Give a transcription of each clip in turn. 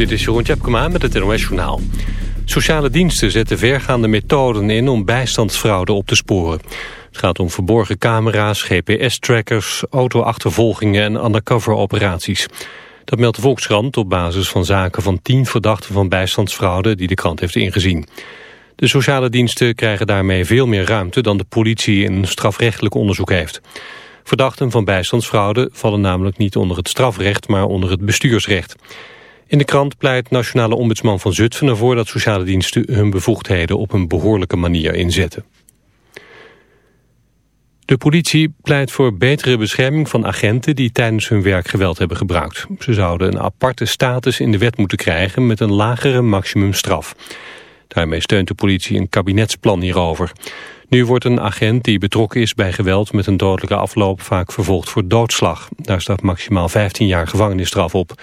Dit is Jeroen Tjepkema met het NOS Journaal. Sociale diensten zetten vergaande methoden in om bijstandsfraude op te sporen. Het gaat om verborgen camera's, GPS-trackers, auto-achtervolgingen en undercover-operaties. Dat meldt de Volkskrant op basis van zaken van tien verdachten van bijstandsfraude die de krant heeft ingezien. De sociale diensten krijgen daarmee veel meer ruimte dan de politie in een strafrechtelijk onderzoek heeft. Verdachten van bijstandsfraude vallen namelijk niet onder het strafrecht, maar onder het bestuursrecht. In de krant pleit nationale ombudsman van Zutphen ervoor dat sociale diensten hun bevoegdheden op een behoorlijke manier inzetten. De politie pleit voor betere bescherming van agenten die tijdens hun werk geweld hebben gebruikt. Ze zouden een aparte status in de wet moeten krijgen met een lagere maximumstraf. Daarmee steunt de politie een kabinetsplan hierover. Nu wordt een agent die betrokken is bij geweld met een dodelijke afloop vaak vervolgd voor doodslag. Daar staat maximaal 15 jaar gevangenisstraf op.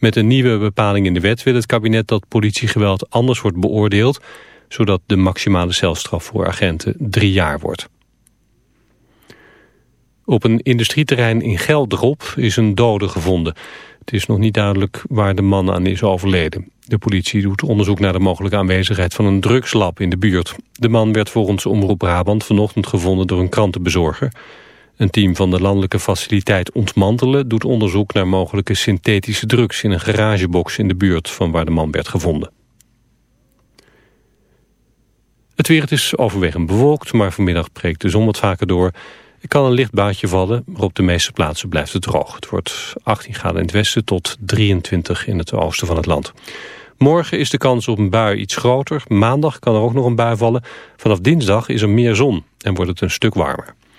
Met een nieuwe bepaling in de wet wil het kabinet dat politiegeweld anders wordt beoordeeld, zodat de maximale celstraf voor agenten drie jaar wordt. Op een industrieterrein in Geldrop is een dode gevonden. Het is nog niet duidelijk waar de man aan is overleden. De politie doet onderzoek naar de mogelijke aanwezigheid van een drugslab in de buurt. De man werd volgens Omroep Brabant vanochtend gevonden door een krantenbezorger. Een team van de landelijke faciliteit Ontmantelen doet onderzoek naar mogelijke synthetische drugs in een garagebox in de buurt van waar de man werd gevonden. Het weer is overwegend bewolkt, maar vanmiddag breekt de zon wat vaker door. Er kan een licht buitje vallen, maar op de meeste plaatsen blijft het droog. Het wordt 18 graden in het westen tot 23 in het oosten van het land. Morgen is de kans op een bui iets groter. Maandag kan er ook nog een bui vallen. Vanaf dinsdag is er meer zon en wordt het een stuk warmer.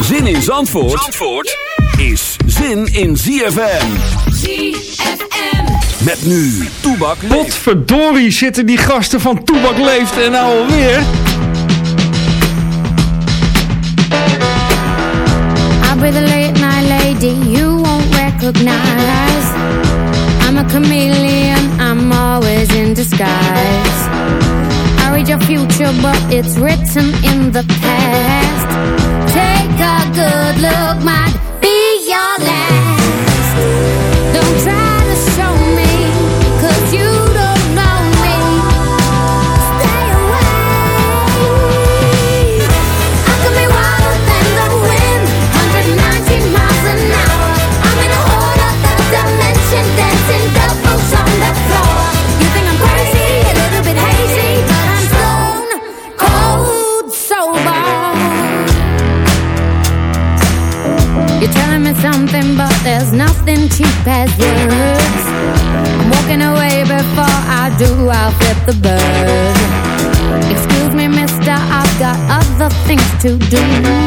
Zin in Zandvoort, Zandvoort is zin in ZFM. ZFM. Met nu Toebak leeft. Potverdorie zitten die gasten van Toebak leeft en nou alweer. Be the late night lady you won't recognize. I'm a chameleon, I'm always in disguise. Read your future, but it's written in the past. Take a good look, might to do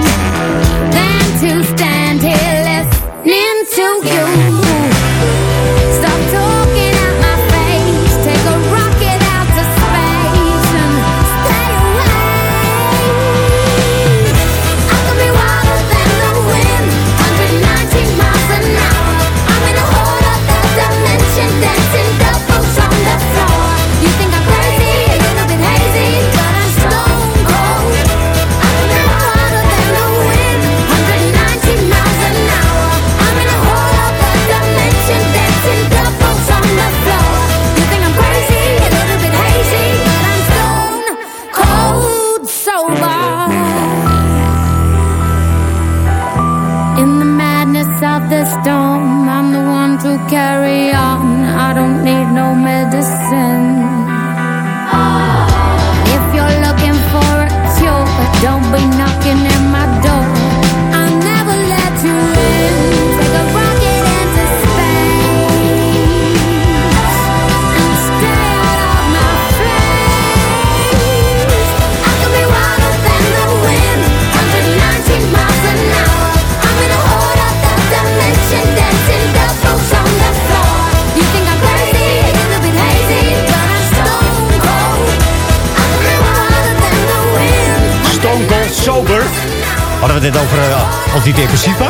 Hadden we het net over uh, antidepressiva?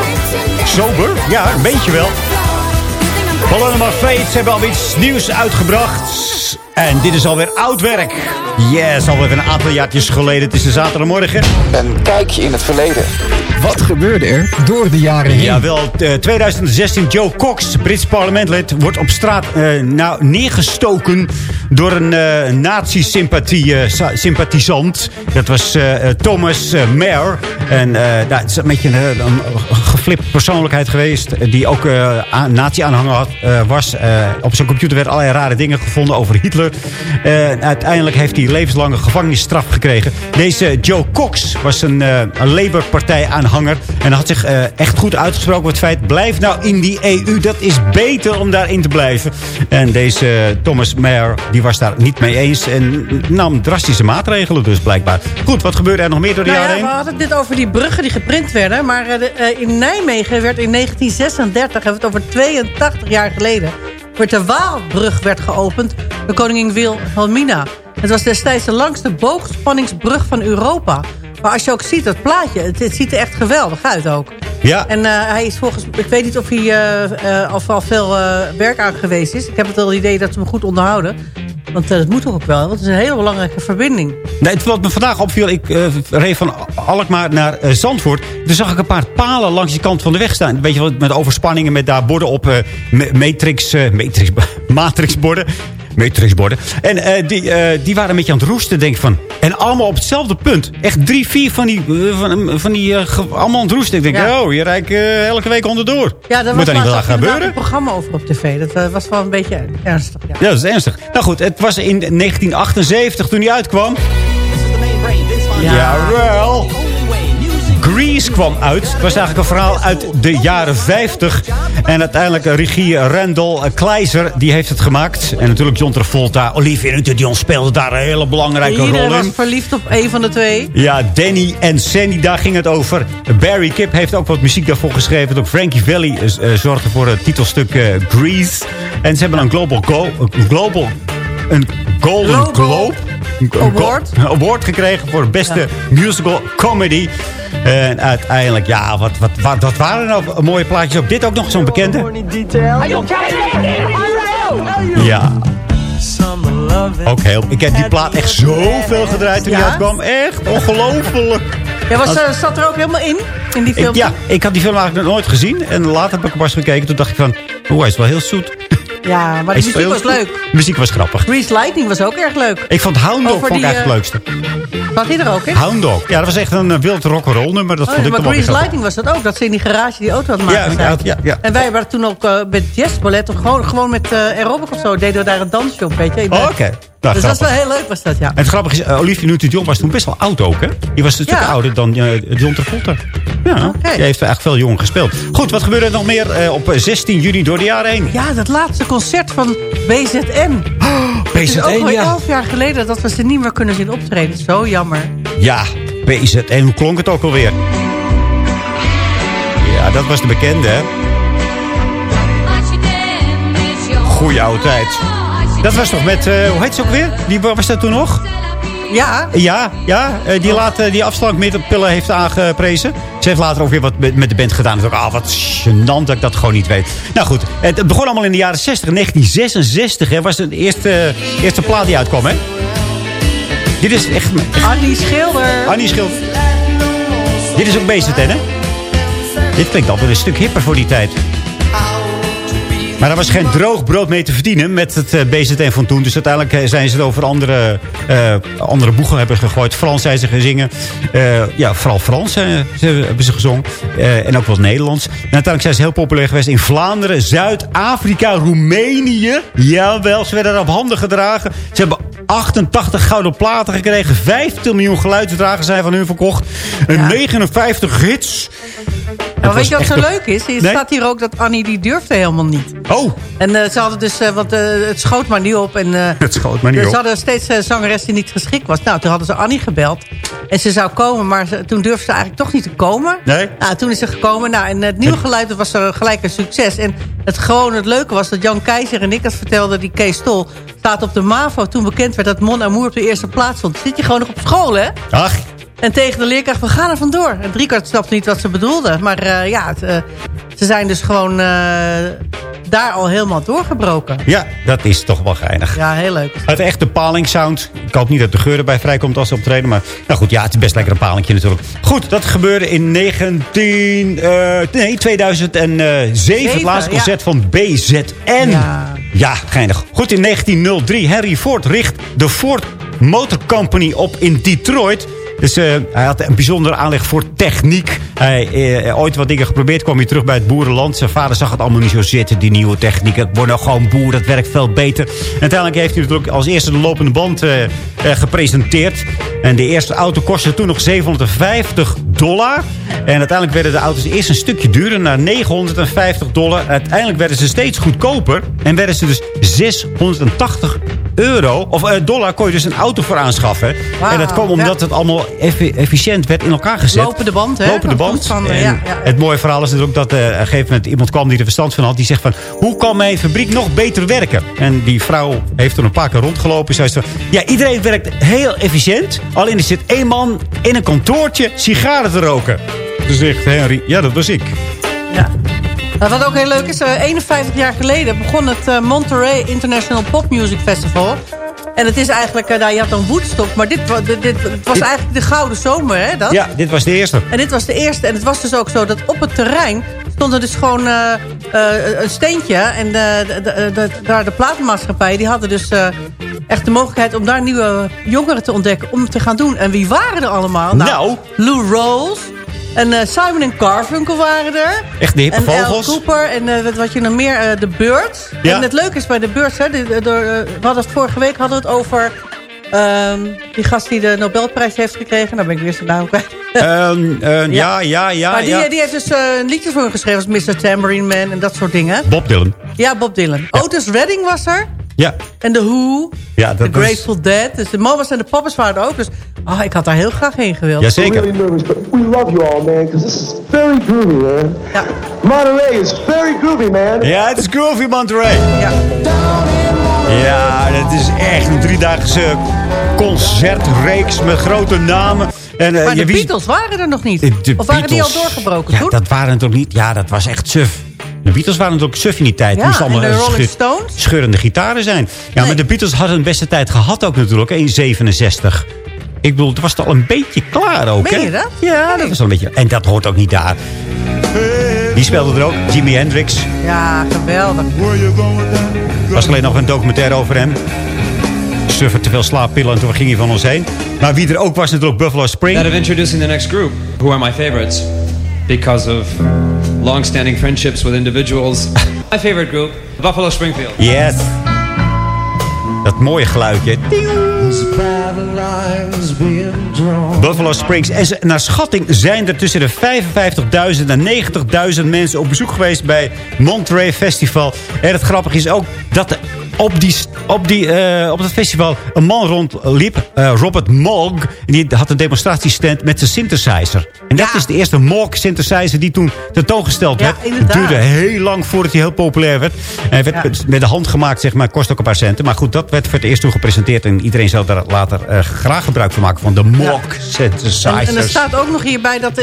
Sober? Ja, een beetje wel. Balloon Fates hebben alweer iets nieuws uitgebracht. En dit is alweer oud werk. Yes, alweer een aantal jaartjes geleden. Het is de zaterdagmorgen. Een kijkje in het verleden. Wat gebeurde er door de jaren heen? Jawel, 2016 Joe Cox, Brits parlementlid, wordt op straat uh, nou, neergestoken door een uh, nazi-sympathisant. dat was uh, Thomas Mayer. En nou, het is een beetje een, een geflipt persoonlijkheid geweest. Die ook nazi-aanhanger was. op zijn computer werden allerlei rare dingen gevonden over Hitler. uiteindelijk heeft hij levenslange gevangenisstraf gekregen. Deze Joe Cox was een, een Labour-partij aanhanger. En had zich echt goed uitgesproken over het feit... blijf nou in die EU, dat is beter om daarin te blijven. En deze Thomas Mayer, die was daar niet mee eens. En nam drastische maatregelen dus blijkbaar. Goed, wat gebeurde er nog meer door de nou jaren ja, We hadden het over die bruggen die geprint werden. Maar uh, in Nijmegen werd in 1936, hebben we het over 82 jaar geleden... werd de Waalbrug werd geopend door koningin Wilhelmina. Het was destijds de langste boogspanningsbrug van Europa. Maar als je ook ziet, dat plaatje, het, het ziet er echt geweldig uit ook. Ja. En uh, hij is volgens, ik weet niet of hij uh, uh, al, al veel werk aan geweest is. Ik heb het al idee dat ze hem goed onderhouden. Want dat moet toch ook wel, want het is een hele belangrijke verbinding. Nee, wat me vandaag opviel, ik reed van Alkmaar naar Zandvoort. Toen zag ik een paar palen langs die kant van de weg staan. Weet je wat, met overspanningen, met daar borden op matrix, matrix, matrixborden matrixborden. En uh, die, uh, die waren een beetje aan het roesten, denk ik van. En allemaal op hetzelfde punt. Echt drie, vier van die, uh, van, van die allemaal aan het roesten. Ik denk, ja. oh, hier rijd ik elke week onderdoor. Ja, dat Moet was daar niet wel gebeuren. een programma over op tv. Dat was wel een beetje ernstig. Ja. ja, dat is ernstig. Nou goed, het was in 1978 toen hij uitkwam. Ja, Jawel. Grease kwam uit. Het was eigenlijk een verhaal uit de jaren 50. En uiteindelijk regie Randall Kleiser, die heeft het gemaakt. En natuurlijk John Travolta, Olivia Newton-John speelde daar een hele belangrijke Iedereen rol in. was verliefd op een van de twee. Ja, Danny en Sandy, daar ging het over. Barry Kip heeft ook wat muziek daarvoor geschreven. Ook Frankie Valli uh, zorgde voor het titelstuk uh, Grease. En ze hebben een Global, Go global een Golden Globe Award. award gekregen voor beste ja. musical comedy. En uiteindelijk, ja, wat, wat, wat, wat waren nou mooie plaatjes op. Dit ook nog zo'n bekende. Ja. Ook heel. Ik heb die plaat echt zoveel gedraaid toen Ja? die uitkwam. Echt ongelooflijk. Ja, was, Als- eh, zat er ook helemaal in, in die film? Ik, ja, ik had die film eigenlijk nog nooit gezien. En later heb ik hem pas gekeken. Toen dacht ik van, oeh, hij is wel heel zoet. Ja, maar de muziek was leuk. De muziek was grappig. Grease Lightning was ook erg leuk. Ik vond Hound Dog vond ik die, eigenlijk het eh, leukste. Zat hij er ook in? Hound Dog. Ja, dat was echt een eh, wild rock'n'roll nummer. Dat Oh, vond ja, ik maar Grease. Lightning was dat ook. Dat ze in die garage die auto hadden maken. ja, ja, ja. En wij waren toen ook eh, met jazzballet. of Gewoon, gewoon met uh, aerobic of zo. Deden we daar een dansje op, weet je. Oh, oké. Nou, dus dat is grappig. wel heel leuk was dat, ja. En het grappige is, uh, Olivia Newton-John was toen best wel oud ook, hè? Die was een stuk Ja. ouder dan uh, John Travolta. Ja, die heeft eigenlijk veel jonger gespeeld. Goed, wat gebeurde er nog meer uh, op 16 juni door de jaren heen? Ja, dat laatste concert van BZN. Het is ook BZN, al ja. elf jaar geleden dat we ze niet meer kunnen zien optreden. Zo jammer. Ja, BZN. Hoe klonk het ook alweer? Ja, dat was de bekende, hè? Goeie oude tijd. Dat was toch met, uh, hoe heet ze ook weer? Die was dat toen nog? Ja. Ja, ja uh, die, later, die afslankpillen heeft aangeprezen. Ze heeft later ook weer wat met, de band gedaan. En ah, wat gênant dat ik dat gewoon niet weet. Nou goed, het, begon allemaal in de jaren 60. 1966 hè, was de eerste, eerste plaat die uitkwam, hè? Dit is echt... Annie Schilder. Annie Schilder. Dit is ook BZN, hè? Dit klinkt altijd een stuk hipper voor die tijd. Maar er was geen droog brood mee te verdienen met het uh, BZN van toen. Dus uiteindelijk uh, zijn ze het over andere, uh, andere boegen hebben gegooid. Frans zijn ze gaan zingen. ja, vooral Frans hebben ze gezongen. en ook wel Nederlands. En uiteindelijk zijn ze heel populair geweest in Vlaanderen, Zuid-Afrika, Roemenië. Jawel, ze werden op handen gedragen. Ze hebben 88 gouden platen gekregen. 15 miljoen geluidsdragers zijn van hun verkocht. Ja. 59 hits. Maar weet je wat zo leuk is? Er nee? staat hier ook dat Annie die durfde helemaal niet. Oh. En uh, ze hadden dus, uh, want uh, het schoot maar niet op. En, het schoot maar niet dus op. Ze hadden steeds een zangeres die niet geschikt was. Nou, toen hadden ze Annie gebeld. En ze zou komen, maar ze, toen durfde ze eigenlijk toch niet te komen. Nee? Nou, toen is ze gekomen. Nou, en het nieuwe geluid was er gelijk een succes. En het gewoon het leuke was dat Jan Keizer en ik dat vertelde, die Kees Stol, staat op de MAVO toen bekend werd dat Mon Amour op de eerste plaats stond. Zit je gewoon nog op school, hè? Ach. En tegen de leerkracht, we gaan er vandoor. En driekwart snapte niet wat ze bedoelde. Maar eh, ja, het, eh, ze zijn dus gewoon eh, daar al helemaal doorgebroken. Ja, dat is toch wel geinig. Ja, heel leuk. Het echte palingsound. Ik hoop niet dat de geur erbij vrijkomt als ze optreden. Maar nou goed, ja, het is best lekker een palingje natuurlijk. Goed, dat gebeurde in 19, eh, nee, 2007. het laatste ja. concert van BZN. Ja. Ja, geinig. Goed, in 1903. Henry Ford richt de Ford Motor Company op in Detroit. Dus eh, hij had een bijzondere aanleg voor techniek. Hij eh, ooit wat dingen geprobeerd, kwam hij terug bij het boerenland. Zijn vader zag het allemaal niet zo zitten, die nieuwe techniek. Ik word nou gewoon boer, dat werkt veel beter. Uiteindelijk heeft hij natuurlijk als eerste de lopende band eh, gepresenteerd. En de eerste auto kostte toen nog 750 dollar. En uiteindelijk werden de auto's eerst een stukje duurder, naar 950 dollar. Uiteindelijk werden ze steeds goedkoper. En werden ze dus 680 euro, of eh, dollar, kon je dus een auto voor aanschaffen. Wauw, en dat kwam omdat ja. het allemaal effi- efficiënt werd in elkaar gezet. Lopende band, hè? Lopende band. van, En ja. Het mooie verhaal is natuurlijk dat eh, op een gegeven moment iemand kwam die er verstand van had. Die zegt van, hoe kan mijn fabriek nog beter werken? En die vrouw heeft er een paar keer rondgelopen. Zij zei, ja, iedereen werkt heel efficiënt. Alleen er zit één man in een kantoortje sigaren te roken. Toen zegt Henry, ja, dat was ik. Nou, wat ook heel leuk is, eh, 51 jaar geleden begon het eh, Monterey International Pop Music Festival. En het is eigenlijk, eh, nou, je had dan Woodstock, maar dit, dit, was Dit- eigenlijk de gouden zomer, hè? Dat? Ja, dit was de eerste. En dit was de eerste. En het was dus ook zo dat op het terrein stond er dus gewoon eh, eh, een steentje. En de, de, daar de platenmaatschappijen, die hadden dus eh, echt de mogelijkheid om daar nieuwe jongeren te ontdekken. Om te gaan doen. En wie waren er allemaal? Nou. Lou Rawls. En eh, Simon en Garfunkel waren er. Echt de hippe en vogels. Cooper en eh, wat, je nog meer, eh, de Birds. Ja. En het leuke is bij de Birds, hè, die- door, eh, we hadden het vorige week hadden we het over ehm, die gast die de Nobelprijs heeft gekregen. Nou ben ik weer zijn naam kwijt. Ehm, eh, ja, ja, ja. maar die, ja. die heeft dus eh, een liedje voor hem geschreven als Mr. Tambourine Man en dat soort dingen. Bob Dylan. Ja, Bob Dylan. Otis Redding was er. Ja, En The Who. ja The dat. Grateful Dead. Dus de Mamas en de Papas waren er ook. Dus ah, ik had daar heel graag heen gewild. Jazeker. really nervous, but we love you all, man, because this is very groovy, man. Ja. Monterey is very groovy, man. Ja, het is Groovy Monterey. Ja. Ja, het is echt een driedaagse concertreeks met grote namen. En, eh, Maar je de wist- Beatles waren er nog niet. De- de of waren die al doorgebroken ja, toen? dat waren toch niet... Ja, dat was echt suf. De Beatles waren natuurlijk suf in die tijd. Ja, Moest allemaal en de Rolling schu- Stones? Scheurende gitaren zijn. Ja, maar de Beatles hadden een beste tijd gehad ook natuurlijk. hè, In 67. Ik bedoel, het was toch al een beetje klaar ook, Meen hè? je dat? Ja, dat was al een beetje... En dat hoort ook niet daar. Die speelde er ook. Jimi Hendrix. Ja, geweldig. Er was alleen nog een documentaire over hem. Suffer te veel slaappillen en toen ging hij van ons heen. Maar wie er ook was natuurlijk Buffalo Spring. That of introducing the next group, who are my favorites, because of long-standing friendships with individuals. my favorite group, Buffalo Springfield. Yes. Dat mooie geluidje. Buffalo Springs. En naar schatting zijn er tussen de 55.000 en 90.000 mensen op bezoek geweest bij Monterey Festival. En het grappige is ook dat er op, die, op, die, eh, op dat festival een man rondliep, eh, Robert Moog. Die had een demonstratiestand met zijn synthesizer. En dat Ja. is de eerste Moog synthesizer die toen tentoongesteld Ja, werd. Het inderdaad. duurde heel lang voordat hij heel populair werd. En hij werd Ja. met- de hand gemaakt, zeg maar. Kost ook een paar centen. Maar goed, dat werd voor het eerst toen gepresenteerd. En iedereen zou daar later eh, graag gebruik van maken. Van de Moog synthesizers. En, en er staat ook nog hierbij dat,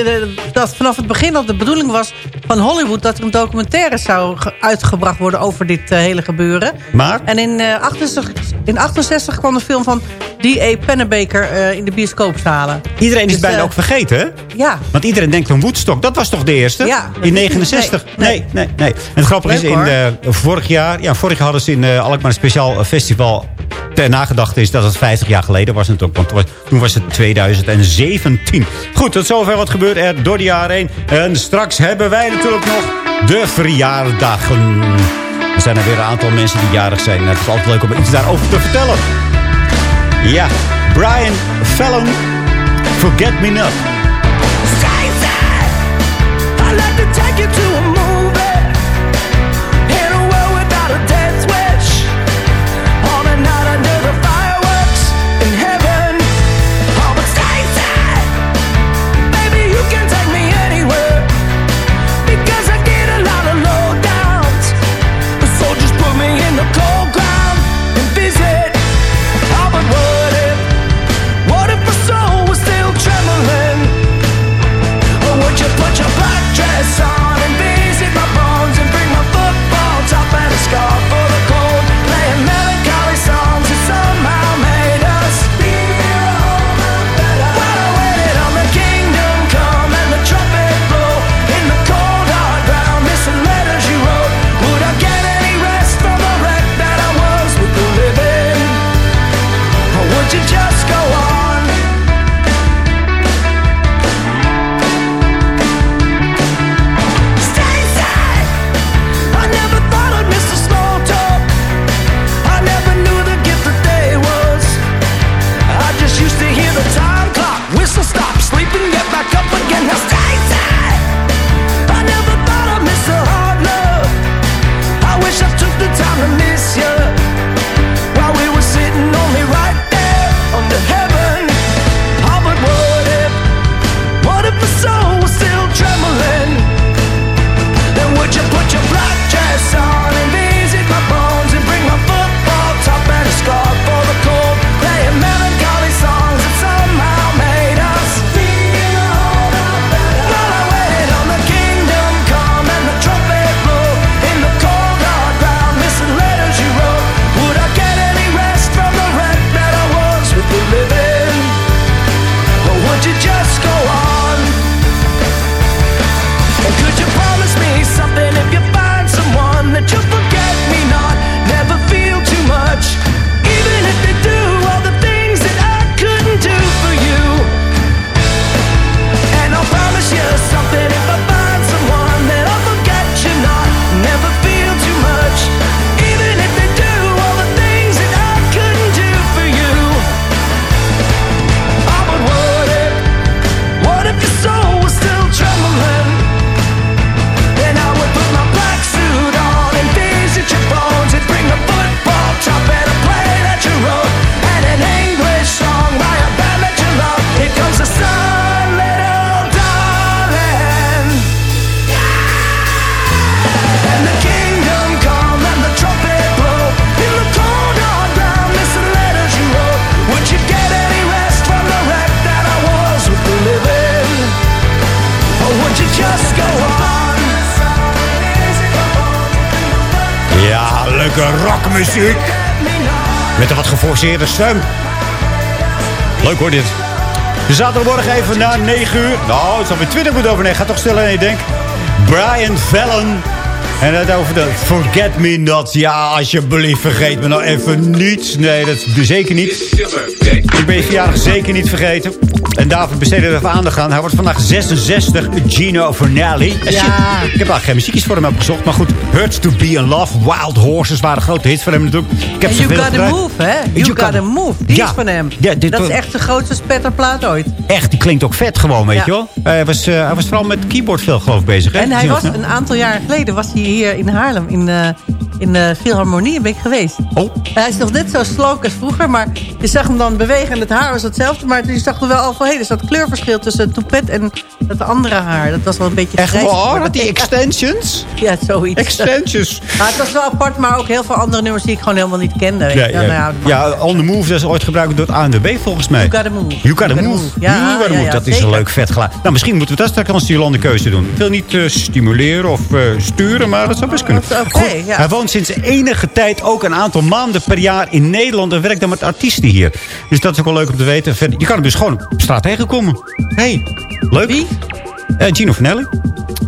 dat vanaf het begin al de bedoeling was van Hollywood... dat er een documentaire zou ge- uitgebracht worden over dit hele gebeuren. Maar? En in, eh 68, in 68 kwam de film van D.A. Pennebaker eh, in de bioscoopzalen. Iedereen is Dus, bijna eh, ook vergeten, hè? Ja, Want iedereen denkt van Woodstock. Dat was toch de eerste? Ja, in is niet- 69? nee, Nee, nee, nee. En het grappige is, in vorig jaar... Ja, vorig jaar hadden ze in Alkmaar een speciaal festival... ter nagedachte is dat het 50 jaar geleden was natuurlijk. Want toen was- toen was het 2017. Goed, tot zover wat gebeurt er door de jaren heen. En straks hebben wij natuurlijk nog de verjaardagen. Er zijn er weer een aantal mensen die jarig zijn. Het is altijd leuk om iets daarover te vertellen. Ja, Brian Fallon, Forget Me Not. Met een wat geforceerde stem. Leuk hoor dit. De zaterdagmorgen even na 9 uur. Nou, het is alweer 20 minuten over 9. Ga toch sneller in, denk. Brian Fallon. En het over de Forget Me Not. Ja, alsjeblieft, vergeet me nou even niet. Nee, dat is zeker niet. Ik ben je verjaardag zeker niet vergeten. En David besteden er even aandacht aan. Hij wordt vandaag 66. Gino Vernelli. Ja. Ik heb eigenlijk geen muziekjes voor hem opgezocht. Maar goed, Hurts to Be in Love. Wild Horses waren grote hits van hem natuurlijk. Ik heb You Gotta. Move, hè? You, You Gotta Gotta- Move. Die Ja. is van hem. Ja, dit dat is echt de grootste spetterplaat ooit. Echt, die klinkt ook vet gewoon, weet Ja. je wel. Hij was, eh, hij was vooral met keyboard veel geloof ik bezig. Hè? En hij was Vernelli. een aantal jaar geleden was hij hier in Haarlem in, eh in de Philharmonie ben ik geweest. Oh. Hij is nog net zo slok als vroeger, maar je zag hem dan bewegen en het haar was hetzelfde. Maar je zag er wel al van, hé, er zat kleurverschil tussen het toepet en het andere haar. Dat was wel een beetje Echt grijs waar? die extensions? Ja, zoiets. Extensions. Maar het was wel apart, maar ook heel veel andere nummers die ik gewoon helemaal niet kende. Weet Ja, ja. Nou ja, On The Move dat is ooit gebruikt door het ANWB volgens mij. You Gotta Move. You Gotta Move. Ja, You Gotta ja, Move. ja, dat is zeker. een leuk vet geluid. Nou, misschien moeten we dat straks als Jolande keuze doen. Ik wil niet eh, stimuleren of eh, sturen, maar dat zou best kunnen. Oké, ja. Hij woont sinds enige tijd ook een aantal maanden per jaar in Nederland... en werkt dan met artiesten hier. Dus dat is ook wel leuk om te weten. Je kan hem dus gewoon op straat tegenkomen. hey, leuk. Wie? Eh, Gino Vanelli.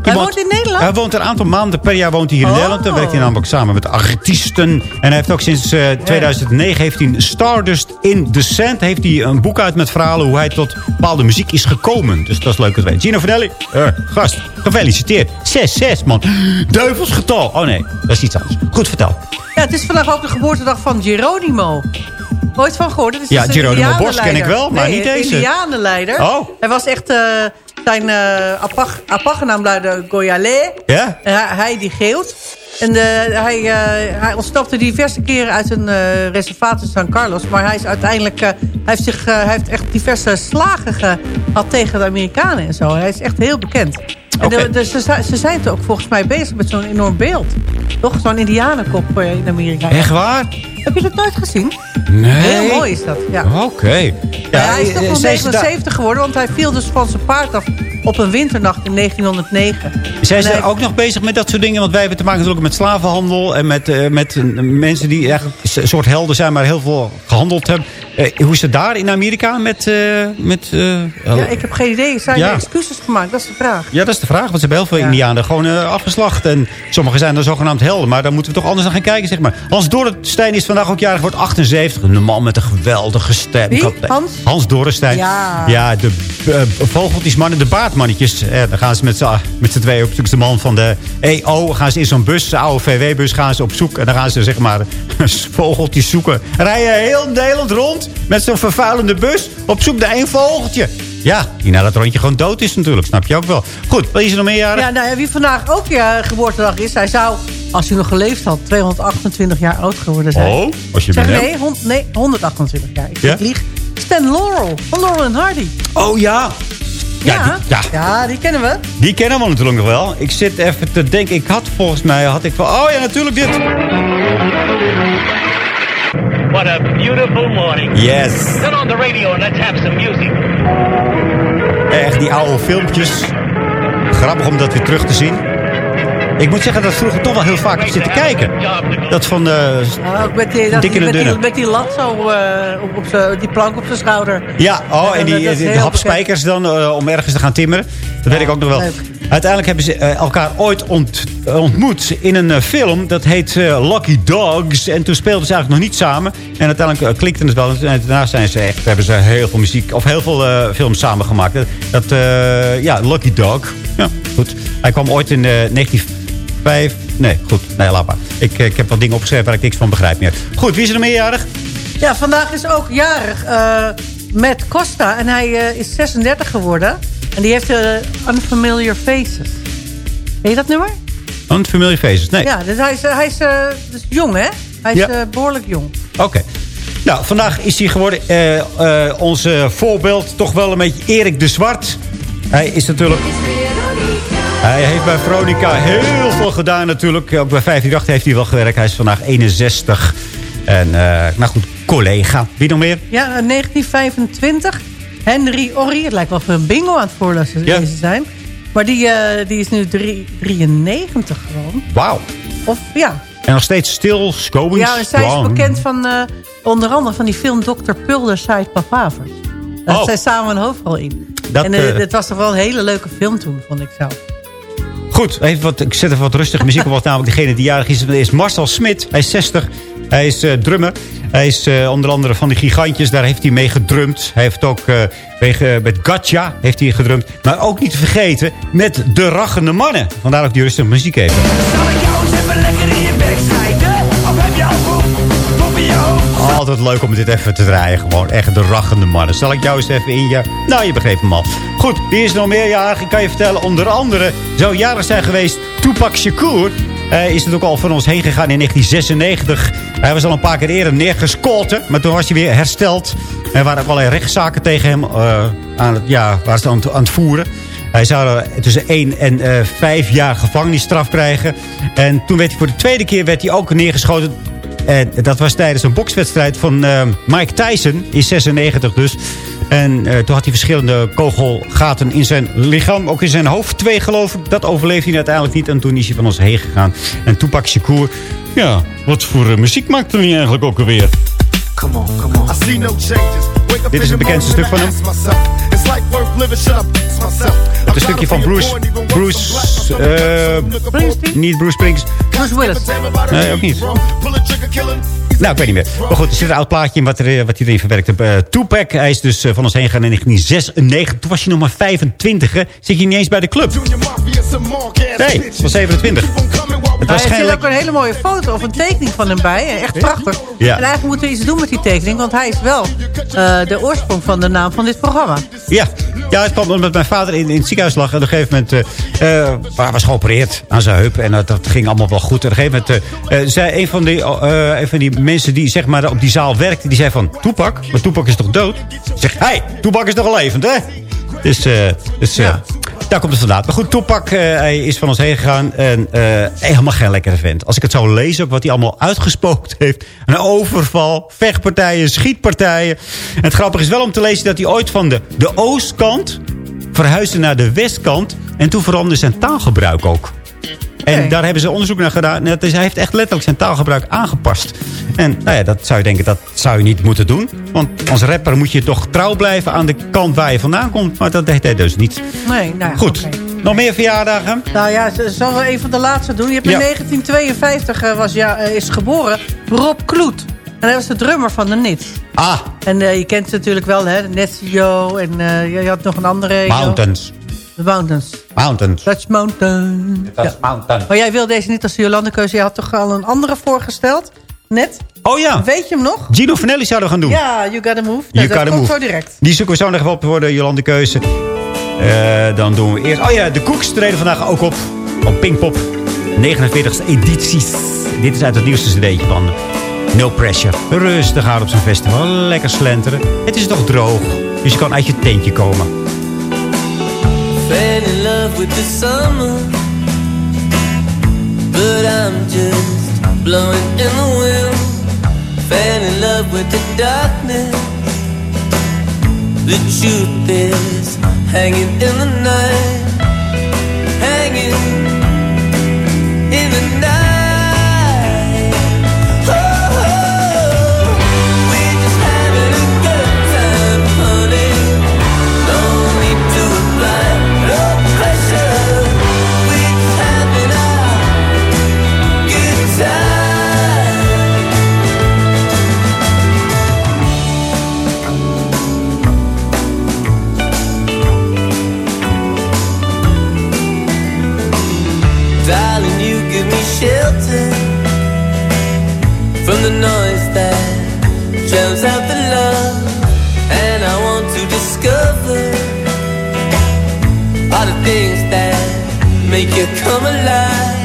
Hij woont in Nederland? Hij woont een aantal maanden per jaar woont hij hier in Oh. Nederland. Dan werkt hij namelijk samen met artiesten. En hij heeft ook sinds eh, 2009 heeft hij Stardust in the Sand. Heeft hij een boek uit met verhalen hoe hij tot bepaalde muziek is gekomen. Dus dat is leuk te weten. Gino Vanelli, eh, gast, gefeliciteerd. 6-6 man. Duivelsgetal. Oh nee, dat is iets anders. Goed, vertel. Ja, het is vandaag ook de geboortedag van Geronimo. Ooit van gehoord? Dat is Ja, dus Geronimo. Bosch ken ik wel, maar nee, niet deze. Indianenleider. Oh. Hij was echt... zijn uh, apaggenaam luidde Goyale. Ja? Hij, die geeuwt. En de, hij, eh, hij ontsnapte diverse keren uit een eh, reservaat in San Carlos. Maar hij is uiteindelijk... eh, hij, heeft zich, eh, hij heeft echt diverse slagen gehad tegen de Amerikanen en zo. Hij is echt heel bekend. En de, de- ze, zijn- ze zijn toch ook volgens mij bezig met zo'n enorm beeld. Toch? Zo'n indianenkop eh, in Amerika. Echt waar? Heb je dat nooit gezien? Nee. Heel mooi is dat, ja. Oké. Ja, hij is toch eh, wel ze daar- 79 geworden, want hij viel dus van zijn paard af op een winternacht in 1909. Zijn ze hij- ook nog bezig met dat soort dingen? Want wij hebben te maken natuurlijk met slavenhandel... en met, eh, met eh, mensen die eigenlijk een soort helden zijn... maar heel veel gehandeld hebben. Eh, hoe is het daar in Amerika met... eh, met eh, Ja, ik heb geen idee. Zijn Ja. er excuses gemaakt? Dat is de vraag. Ja, dat is de vraag. Want ze hebben heel veel Ja. indianen gewoon afgeslacht. En sommigen zijn dan zogenaamd helden. Maar daar moeten we toch anders naar gaan kijken, zeg maar. Hans Dorrestein is vandaag ook jarig, wordt 78. Een man met een geweldige stem. Wie? Hans? Hans Dorrestein. Ja. Ja, de vogeltjesmannen, de baardmannetjes. Eh, dan gaan ze met z'n tweeën op zoek. De man van de EO. Gaan ze in zo'n bus, de oude VW-bus, gaan ze op zoek. En dan gaan ze zeg maar vogeltjes zoeken. Rijden heel Nederland rond met zo'n vervuilende bus. Op zoek naar één vogeltje. Ja, die na dat rondje gewoon dood is natuurlijk. Snap je ook wel. Goed, wat is er nog meer jaren? Ja, nou, ja, wie vandaag ook ja, geboortedag is, hij zou, als hij nog geleefd had, 228 jaar oud geworden zijn. Oh, als je bent. nee, hond, nee, 128 jaar. Ik, Ja? lieg. Stan Laurel, van Laurel en Hardy. Oh ja. Ja, Ja, die, ja. ja, die kennen we. die kennen we natuurlijk nog wel. Ik zit even te denken. Ik had volgens mij, had ik van... Oh ja, natuurlijk dit. What a beautiful morning. Yes. Turn on the radio and let's have some music. Echt, die oude filmpjes. Grappig om dat weer terug te zien. Ik moet zeggen dat vroeger toch wel heel vaak op zitten kijken. Dat van eh, ook met die, dikke die, met die lat zo, eh, op, die plank op zijn schouder. Ja, oh, en, die, die, die hapspijkers dan eh, om ergens te gaan timmeren. Dat weet ik ook nog wel. Uiteindelijk hebben ze elkaar ooit ont, ontmoet in een film. Dat heet Lucky Dogs. En toen speelden ze eigenlijk nog niet samen. En uiteindelijk klikte het wel. En daarna zijn ze echt, hebben ze heel veel muziek of heel veel films samengemaakt. Dat, ja, Lucky Dog. Ja, goed. Hij kwam ooit in 19 vijf... Nee, goed. Nee, laat maar. Ik, eh, ik heb wat dingen opgeschreven waar ik niks van begrijp meer. Goed, wie is er meerjarig? Ja, vandaag is ook jarig eh, met Costa. En hij eh, is 36 geworden. En die heeft uh, Unfamiliar Faces. Weet je dat nummer? Unfamiliar Faces, nee. Ja, dus hij is, hij is dus jong, hè? Hij is behoorlijk jong. Oké. Nou, vandaag is hij geworden onze voorbeeld toch wel een beetje Erik de Zwart. Hij is natuurlijk... Hij heeft bij Veronica heel veel gedaan natuurlijk. Ook bij 538 heeft hij wel gewerkt. Hij is vandaag 61. En, eh, nou goed, collega. Wie nog meer? Ja, eh, 1925. Henry Orry. Het lijkt wel een bingo aan het voorlezen Ja. zijn. Maar die, eh, die is nu drie- 93 gewoon. Wauw. Of ja, En nog steeds stil, going Ja, en zij is bekend van eh, onder andere van die film Dr. Pulder Side Papavers. Daar Oh. zijn samen een hoofdrol in. Dat, en eh, eh, het was toch wel een hele leuke film toen, vond ik zelf. Goed, even wat, ik zet even wat rustige muziek op. Want namelijk degene die jarig is, is Marcel Smit. Hij is 60. Hij is eh, drummer. Hij is eh, onder andere van de gigantjes. Daar heeft hij mee gedrumd. Hij heeft ook eh, met Gatja heeft hij gedrumd. Maar ook niet te vergeten met de rachende mannen. Vandaar ook die rustige muziek even. Altijd leuk om dit even te draaien. Gewoon echt de rachende mannen. Zal ik jou eens even in je... Nou, je begreep hem al. Goed, wie is nog meer jarig? Ik kan je vertellen, onder andere zou jarig zijn geweest Tupac Shakur. Hij is het ook al van ons heen gegaan in 1996. Hij was al een paar keer eerder neergeschoten. Maar toen was hij weer hersteld. Er waren ook allerlei rechtszaken tegen hem eh, aan, het, ja, waar ze aan, het- aan het voeren. Hij zou eh, tussen 1 en eh 5 jaar gevangenisstraf krijgen. En toen werd hij voor de tweede keer werd hij ook neergeschoten. En dat was tijdens een bokswedstrijd van eh, Mike Tyson in 96 dus. En eh, toen had hij verschillende kogelgaten in zijn lichaam. Ook in zijn hoofd, twee geloof ik. Dat overleefde hij uiteindelijk niet. En toen is hij van ons heen gegaan. En Tupac Shakur, ja, wat voor eh, muziek maakte hij eigenlijk ook alweer? Come on, come on. I see no changes. Dit is het bekendste stuk van and Het is een stukje van Bruce. Bruce. eh, niet Bruce Springs. Bruce Willis. Nee, ook niet. Nou, ik weet niet meer. Maar goed, er zit een oud plaatje in wat, er, eh, wat hij erin verwerkt heeft. Eh, Tupac, hij is dus eh, van ons heen gegaan in 1996. Toen was hij nog maar 25, hè. Zit je niet eens bij de club. Nee, was 27. Het er zit ook een hele mooie foto of een tekening van hem bij. Echt prachtig. Ja. En eigenlijk moeten we iets doen met die tekening. Want hij is wel eh, de oorsprong van de naam van dit programma. Ja, ja het kwam omdat mijn vader in, in het ziekenhuis lag. En op een gegeven moment eh, hij was geopereerd aan zijn heup. En dat, dat ging allemaal wel goed. En op een gegeven moment zei een van, die, een van die mensen die zeg maar, op die zaal werkte... die zei van, Toepak, maar Toepak is toch dood? Zeg, hé, hey, Toepak is toch levend, hè? Dus, eh, dus eh, daar komt het vandaan. Maar goed, Toepak eh, hij is van ons heen gegaan. En helemaal geen lekkere vent. Als ik het zou lezen, ook wat hij allemaal uitgespookt heeft. Een overval, vechtpartijen, schietpartijen. En het grappige is wel om te lezen dat hij ooit van de, de oostkant verhuisde naar de westkant. En toen veranderde zijn taalgebruik ook. En daar hebben ze onderzoek naar gedaan. Dus hij heeft echt letterlijk zijn taalgebruik aangepast. En nou ja, dat zou je denken, dat zou je niet moeten doen. Want als rapper moet je toch trouw blijven aan de kant waar je vandaan komt. Maar dat deed hij dus niet. Nee, nou ja, Goed, nog meer verjaardagen? Nou ja, z- zullen we een van de laatste doen? Je hebt Ja. in 1952 eh, was, ja, eh, is geboren Rob Kloet. En hij was de drummer van de Nits. Ah, En eh, je kent ze natuurlijk wel, hè? Netsio en je je had nog een andere... Mountains. De Mountains. Mountains. Dutch Mountain. Dutch Mountain. Maar jij wil deze niet als de Jolande-keuze. Je had toch al een andere voorgesteld? Net? Oh ja. Weet je hem nog? Gino Vanelli zouden we gaan doen. Ja, You Gotta Move. You Nou, dat Gotta komt Move. zo direct. Die zoeken we zo nog even op voor de Jolande keuze. Eh, dan doen we eerst... Oh ja, de Koeks treden vandaag ook op. Op Pinkpop. 49e edities. Dit is uit het nieuwste cd'tje van No Pressure. Rustig aan op zo'n festival. Lekker slenteren. Het is toch droog. Dus je kan uit je tentje komen. Love with the summer, but I'm just blowing in the wind. Fell in love with the darkness. The truth is hanging in the night, hanging make you come alive,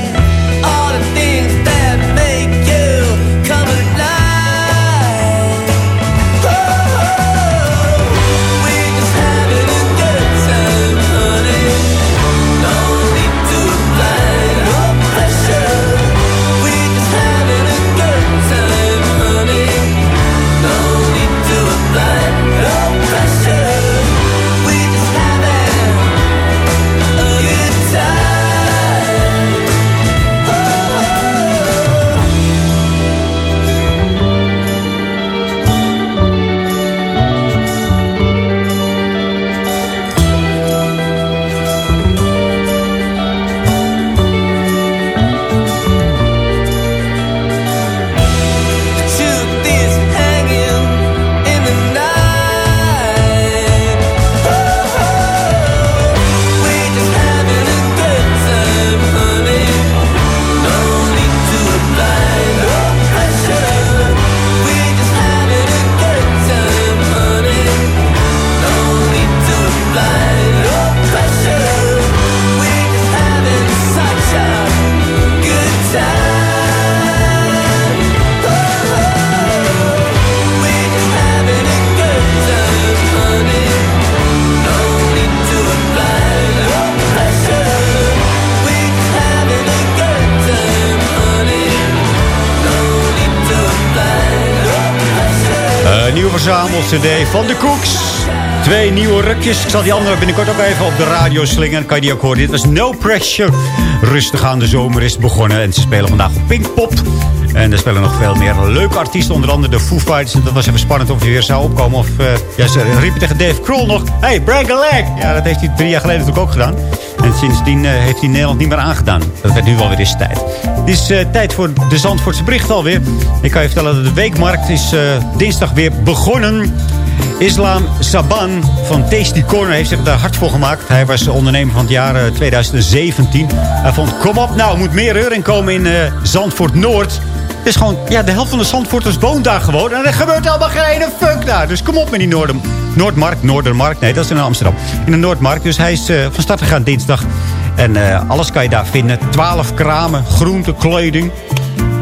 Ik zal die andere binnenkort ook even op de radio slingen. Kan je die ook horen. Dit was No Pressure. Rustig aan, de zomer is begonnen. En ze spelen vandaag op Pinkpop. En er spelen nog veel meer leuke artiesten. Onder andere de Foo Fighters. En dat was even spannend of hij weer zou opkomen. Of, eh, ja, ze riepen tegen Dave Kroll nog. Hey, break a leg! Ja, dat heeft hij drie jaar geleden natuurlijk ook gedaan. En sindsdien eh, heeft hij Nederland niet meer aangedaan. Dat werd nu wel weer eens tijd. Het is eh, tijd voor de Zandvoortse bericht alweer. Ik kan je vertellen dat de weekmarkt is dinsdag weer begonnen. Islam Saban van Tasty Corner heeft zich daar hard voor gemaakt. Hij was ondernemer van het jaar eh, 2017. Hij vond, kom op nou, moet meer reuring komen in eh, Zandvoort Noord. Het is gewoon, ja, de helft van de Zandvoorters woont daar gewoon. En er gebeurt allemaal geen fuck daar. Dus kom op met die Noorden, Noordmarkt, Noordermarkt. Nee, dat is in Amsterdam. In de Noordmarkt. Dus hij is eh, van start gegaan dinsdag. En eh, alles kan je daar vinden. Twaalf kramen, groente, kleding.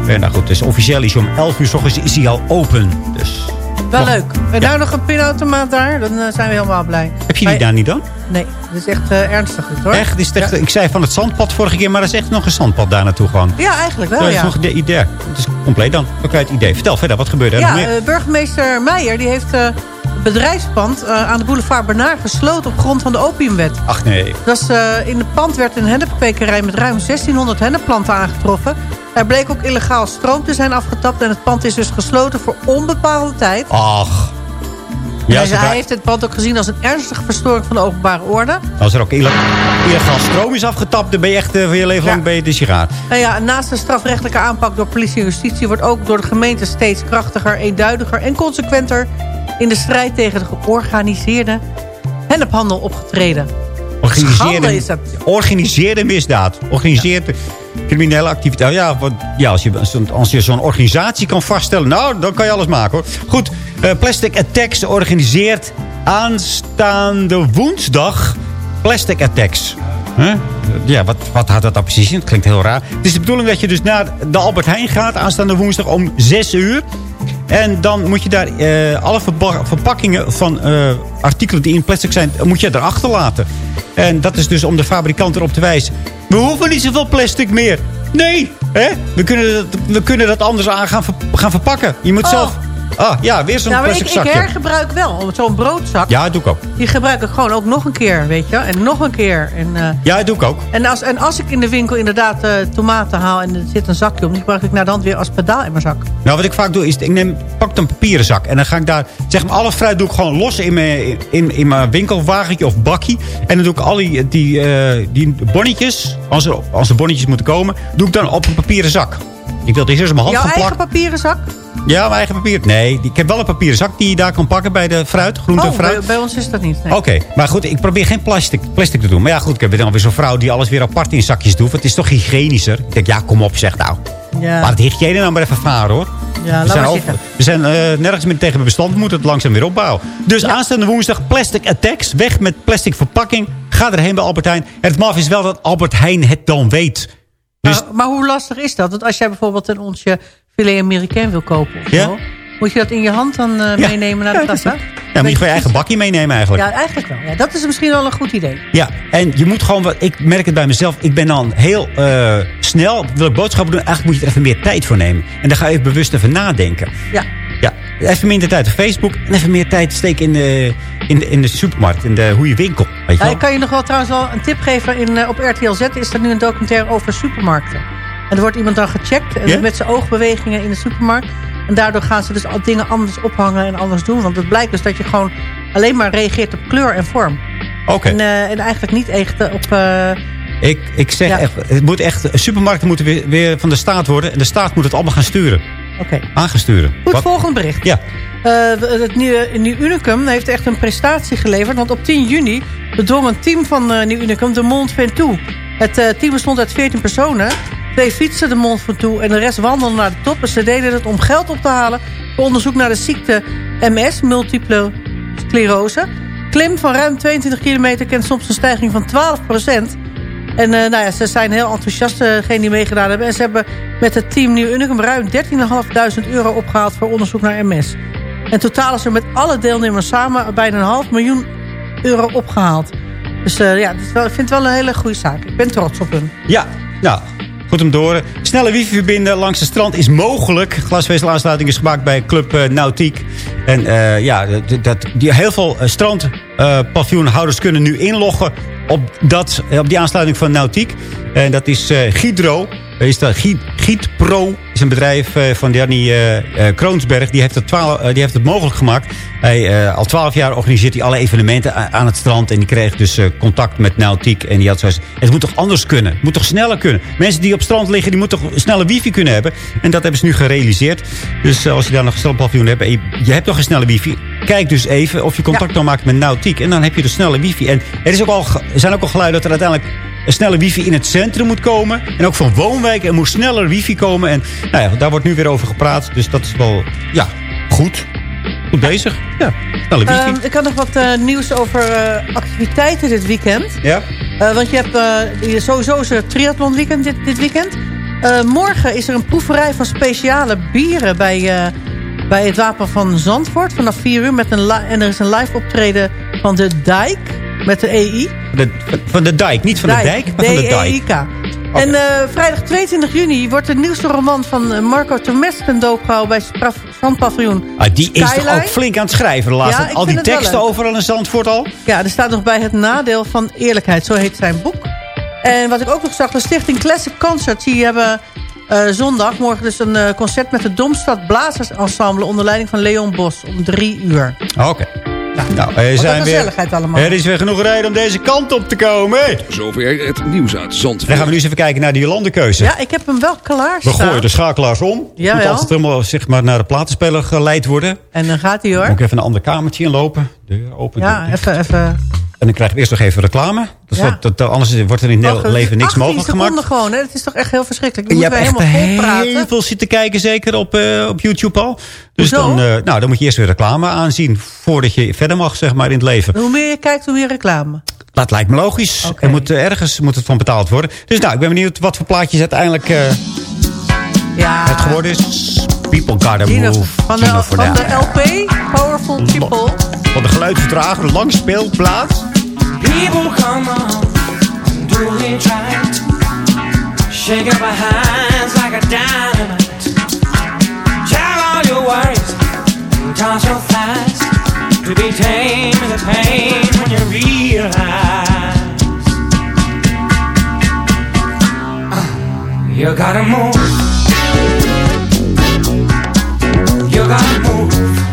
En nou goed, dus officieel is om 11 uur s ochtends is hij al open. Dus Wel leuk. En nou nog een pinautomaat daar, dan eh, zijn we helemaal blij. heb je die daar niet dan? Nee, dat is echt eh, ernstig hoor. Echt? Is het echt Ik zei van het zandpad vorige keer, maar er is echt nog een zandpad daar naartoe gewoon. Ja, eigenlijk wel, dat is ja. nog een idee. Het is compleet dan. Het idee. Vertel verder, wat gebeurde er nog Ja, meer? eh, burgemeester Meijer die heeft het bedrijfspand eh, aan de boulevard Bernard gesloten op grond van de opiumwet. Ach nee. Is, eh, in het pand werd een hennepkwekerij met ruim 1600 hennepplanten aangetroffen. Er bleek ook illegaal stroom te zijn afgetapt en het pand is dus gesloten voor onbepaalde tijd. Ach. Ja, Ja, hij, heeft het pand ook gezien als een ernstige verstoring van de openbare orde. Als er ook ille- illegaal stroom is afgetapt, dan ben je echt eh, voor je leven lang bij je de sigaar. Nou ja, naast de strafrechtelijke aanpak door politie en justitie... wordt ook door de gemeente steeds krachtiger, eenduidiger en consequenter... in de strijd tegen de georganiseerde hennephandel opgetreden. Organiseerde, is dat. organiseerde misdaad. Organiseerde criminele activiteit. Ja, wat, ja als je, zo'n- als je zo'n organisatie kan vaststellen... nou, dan kan je alles maken hoor. Goed, eh, Plastic Attacks organiseert aanstaande woensdag... Plastic Attacks. Huh? Ja, wat, wat houdt dat nou precies in? Het klinkt heel raar. Het is de bedoeling dat je dus naar de Albert Heijn gaat... aanstaande woensdag om 6 uur... En dan moet je daar eh, alle verpakkingen van eh, artikelen die in plastic zijn, moet je erachter laten. En dat is dus om de fabrikant erop te wijzen. We hoeven niet zoveel plastic meer. Nee, hè? We, kunnen dat, we kunnen dat anders aan gaan, ver- gaan verpakken. Je moet Oh. zelf... Ah, ja, weer zo'n Nou, ik, plastic ik zakje. hergebruik wel zo'n broodzak. Ja, dat doe ik ook. Die gebruik ik gewoon ook nog een keer, weet je. En nog een keer. En, eh, Ja, dat doe ik ook. en, als, en als ik in de winkel inderdaad eh, tomaten haal... en er zit een zakje om... die gebruik ik naar de hand weer als pedaal in mijn zak. Nou, wat ik vaak doe, is ik neem, pak een papieren zak. En dan ga ik daar, zeg maar, alle fruit doe ik gewoon los in mijn, in, in mijn winkelwagentje of bakkie. En dan doe ik al die, die, eh, die bonnetjes, als er, als er bonnetjes moeten komen, doe ik dan op een papieren zak. Ik wil dit eerst mijn hand Jouw gaan eigen papieren zak? Ja, mijn eigen papier. Nee, ik heb wel een papieren zak die je daar kan pakken bij de fruit, groente en Oh, fruit. bij, bij ons is dat niet. nee. Oké, maar goed, ik probeer geen plastic, plastic te doen. Maar ja, goed, ik heb dan weer zo'n vrouw die alles weer apart in zakjes doet. Want het is toch hygiënischer? Ik denk, ja, kom op, zeg nou. Ja. Maar het hygiëne nou maar even varen, hoor. Ja, we laat zijn, over- we zijn eh, nergens meer tegen bestand. We moeten het langzaam weer opbouwen. Dus aanstaande woensdag Plastic Attacks. Weg met plastic verpakking. Ga erheen bij Albert Heijn. En het maf is wel dat Albert Heijn het dan weet. Dus Maar, maar hoe lastig is dat? Want als jij bijvoorbeeld een onsje filet Amerikaan wil kopen... Of zo, moet je dat in je hand dan eh, Ja. meenemen naar de is kassa? ja, moet je van je eigen bakje meenemen eigenlijk. Ja, eigenlijk wel. Ja, dat is misschien wel een goed idee. Ja, en je moet gewoon, ik merk het bij mezelf, ik ben dan heel eh, snel, wil ik boodschappen doen, eigenlijk moet je er even meer tijd voor nemen. En dan ga je even bewust even nadenken. Ja. Ja, even minder tijd op Facebook en even meer tijd steken in de, in de, in de supermarkt, in de goede winkel. Weet je Ja, wel? ik kan je nog wel trouwens wel een tip geven. In, eh, op RTL Z is er nu een documentaire over supermarkten. En er wordt iemand dan gecheckt met zijn oogbewegingen in de supermarkt. En daardoor gaan ze dus al dingen anders ophangen en anders doen. Want het blijkt dus dat je gewoon alleen maar reageert op kleur en vorm. Oké. En, eh, en eigenlijk niet echt eh, op... eh, Ik, ik zeg Ja. echt, het moet echt, supermarkten moeten weer, weer van de staat worden. En de staat moet het allemaal gaan sturen. Oké. Aangesturen. Goed, Wat- volgende bericht. Ja. Het nieuwe, Nieuw Unicum heeft echt een prestatie geleverd. Want op 10 juni bedwong een team van Nieuw Unicum de Mont Ventoux. Het team bestond uit 14 personen. Twee fietsen de Mont Ventoux en de rest wandelden naar de top. En ze deden het om geld op te halen voor onderzoek naar de ziekte MS, multiple sclerose. Klim van ruim 22 kilometer kent soms een stijging van 12% En eh, nou ja, ze zijn heel enthousiast, eh, degene die meegedaan hebben. En ze hebben met het team Nieuw Unicum ruim 13.500 euro opgehaald voor onderzoek naar MS. En totaal is er met alle deelnemers samen bijna een half miljoen euro opgehaald. Dus eh, ja, wel, ik vind het wel een hele goede zaak. Ik ben trots op hun. Ja, nou, Snelle wifi verbinden langs het strand is mogelijk. Glasvezelaansluiting is gemaakt bij Club eh, Nautiek. En eh, ja, dat, die, heel veel uh, strandpaviljoenhouders kunnen nu inloggen op, dat, op die aansluiting van Nautiek. En dat is Gidro. Is dat Giet, Gietpro is een bedrijf uh, van Danny uh, Kroonsberg. Die heeft, het die heeft het mogelijk gemaakt. Hij, al twaalf jaar organiseert hij alle evenementen aan het strand. En die kreeg dus contact met Nautiek. En die had zoiets, het moet toch anders kunnen? Het moet toch sneller kunnen? Mensen die op strand liggen, die moeten toch snelle wifi kunnen hebben? En dat hebben ze nu gerealiseerd. Dus als je daar nog een strandpaviljoen hebt je, hebt nog een snelle wifi... Kijk dus even of je contact ja. kan maken met Nautiek. En dan heb je de snelle wifi. En er, is ook al, er zijn ook al geluiden dat er uiteindelijk een snelle wifi in het centrum moet komen. En ook van woonwijken er moet sneller wifi komen. En nou ja, daar wordt nu weer over gepraat. Dus dat is wel, ja, goed. Goed bezig. Ja, snelle wifi. Uh, ik had nog wat uh, nieuws over uh, activiteiten dit weekend. Ja? Uh, want je hebt sowieso een triathlon weekend dit, dit weekend. morgen is er een proeverij van speciale bieren bij, bij het Wapen van Zandvoort. Vanaf 4 uur. Met een en er is een live optreden van de Dijk. Met de EI. De, van de dijk, niet van dijk, de dijk, maar van de dijk. Okay. En uh, vrijdag 22 juni wordt de nieuwste roman van Marco Termes ten doop gehouden bij het Zandpaviljoen. Ah, die is toch ook flink aan het schrijven de laatste. Ja, al die teksten overal in Zandvoort al? Ja, er staat nog bij het nadeel van eerlijkheid. Zo heet zijn boek. En wat ik ook nog zag, de Stichting Classic Concerts. Die hebben uh, zondag, morgen dus een uh, concert met de Domstad Blazers Ensemble... onder leiding van Leon Bos om drie uur. Oké. Okay. Nou, er, zijn weer, allemaal. er is weer genoeg reden om deze kant op te komen. Zover het nieuws uit Zandvoort. Dan gaan we nu eens even kijken naar die Jolandekeuze. Ja, ik heb hem wel klaar We gooien de schakelaars om. Ja, Moet altijd helemaal zeg maar, naar de platenspeler geleid worden. En dan gaat hij hoor. Moet ik even een ander kamertje inlopen. Deur open. Ja, deur. even, even. En dan krijg ik eerst nog even reclame. Dat Ja. dat, dat, anders wordt er in het leven niks 18 mogelijk gemaakt. seconden gewoon, hè? Het is toch echt heel verschrikkelijk. Dan Je moeten hebt we echt helemaal vol heel praten. veel zitten kijken, zeker op, uh, op YouTube al. Dus Hoezo? dan, uh, nou, dan moet je eerst weer reclame aanzien... voordat je verder mag, zeg maar, in het leven. Hoe meer je kijkt, hoe meer reclame. Dat lijkt me logisch. Okay. Er moet, uh, ergens moet het van betaald worden. Dus nou, ik ben benieuwd wat voor plaatjes uiteindelijk ja. het geworden is. People gotta move. van, de, van de LP, Powerful People. Van de geluidsverdrager, langspeelplaats. People come on, do it right. Shake up our hands like a dynamite. Tell all your worries, toss your thighs. To be tame in the pain when you realize. Uh, you gotta move. You gotta move.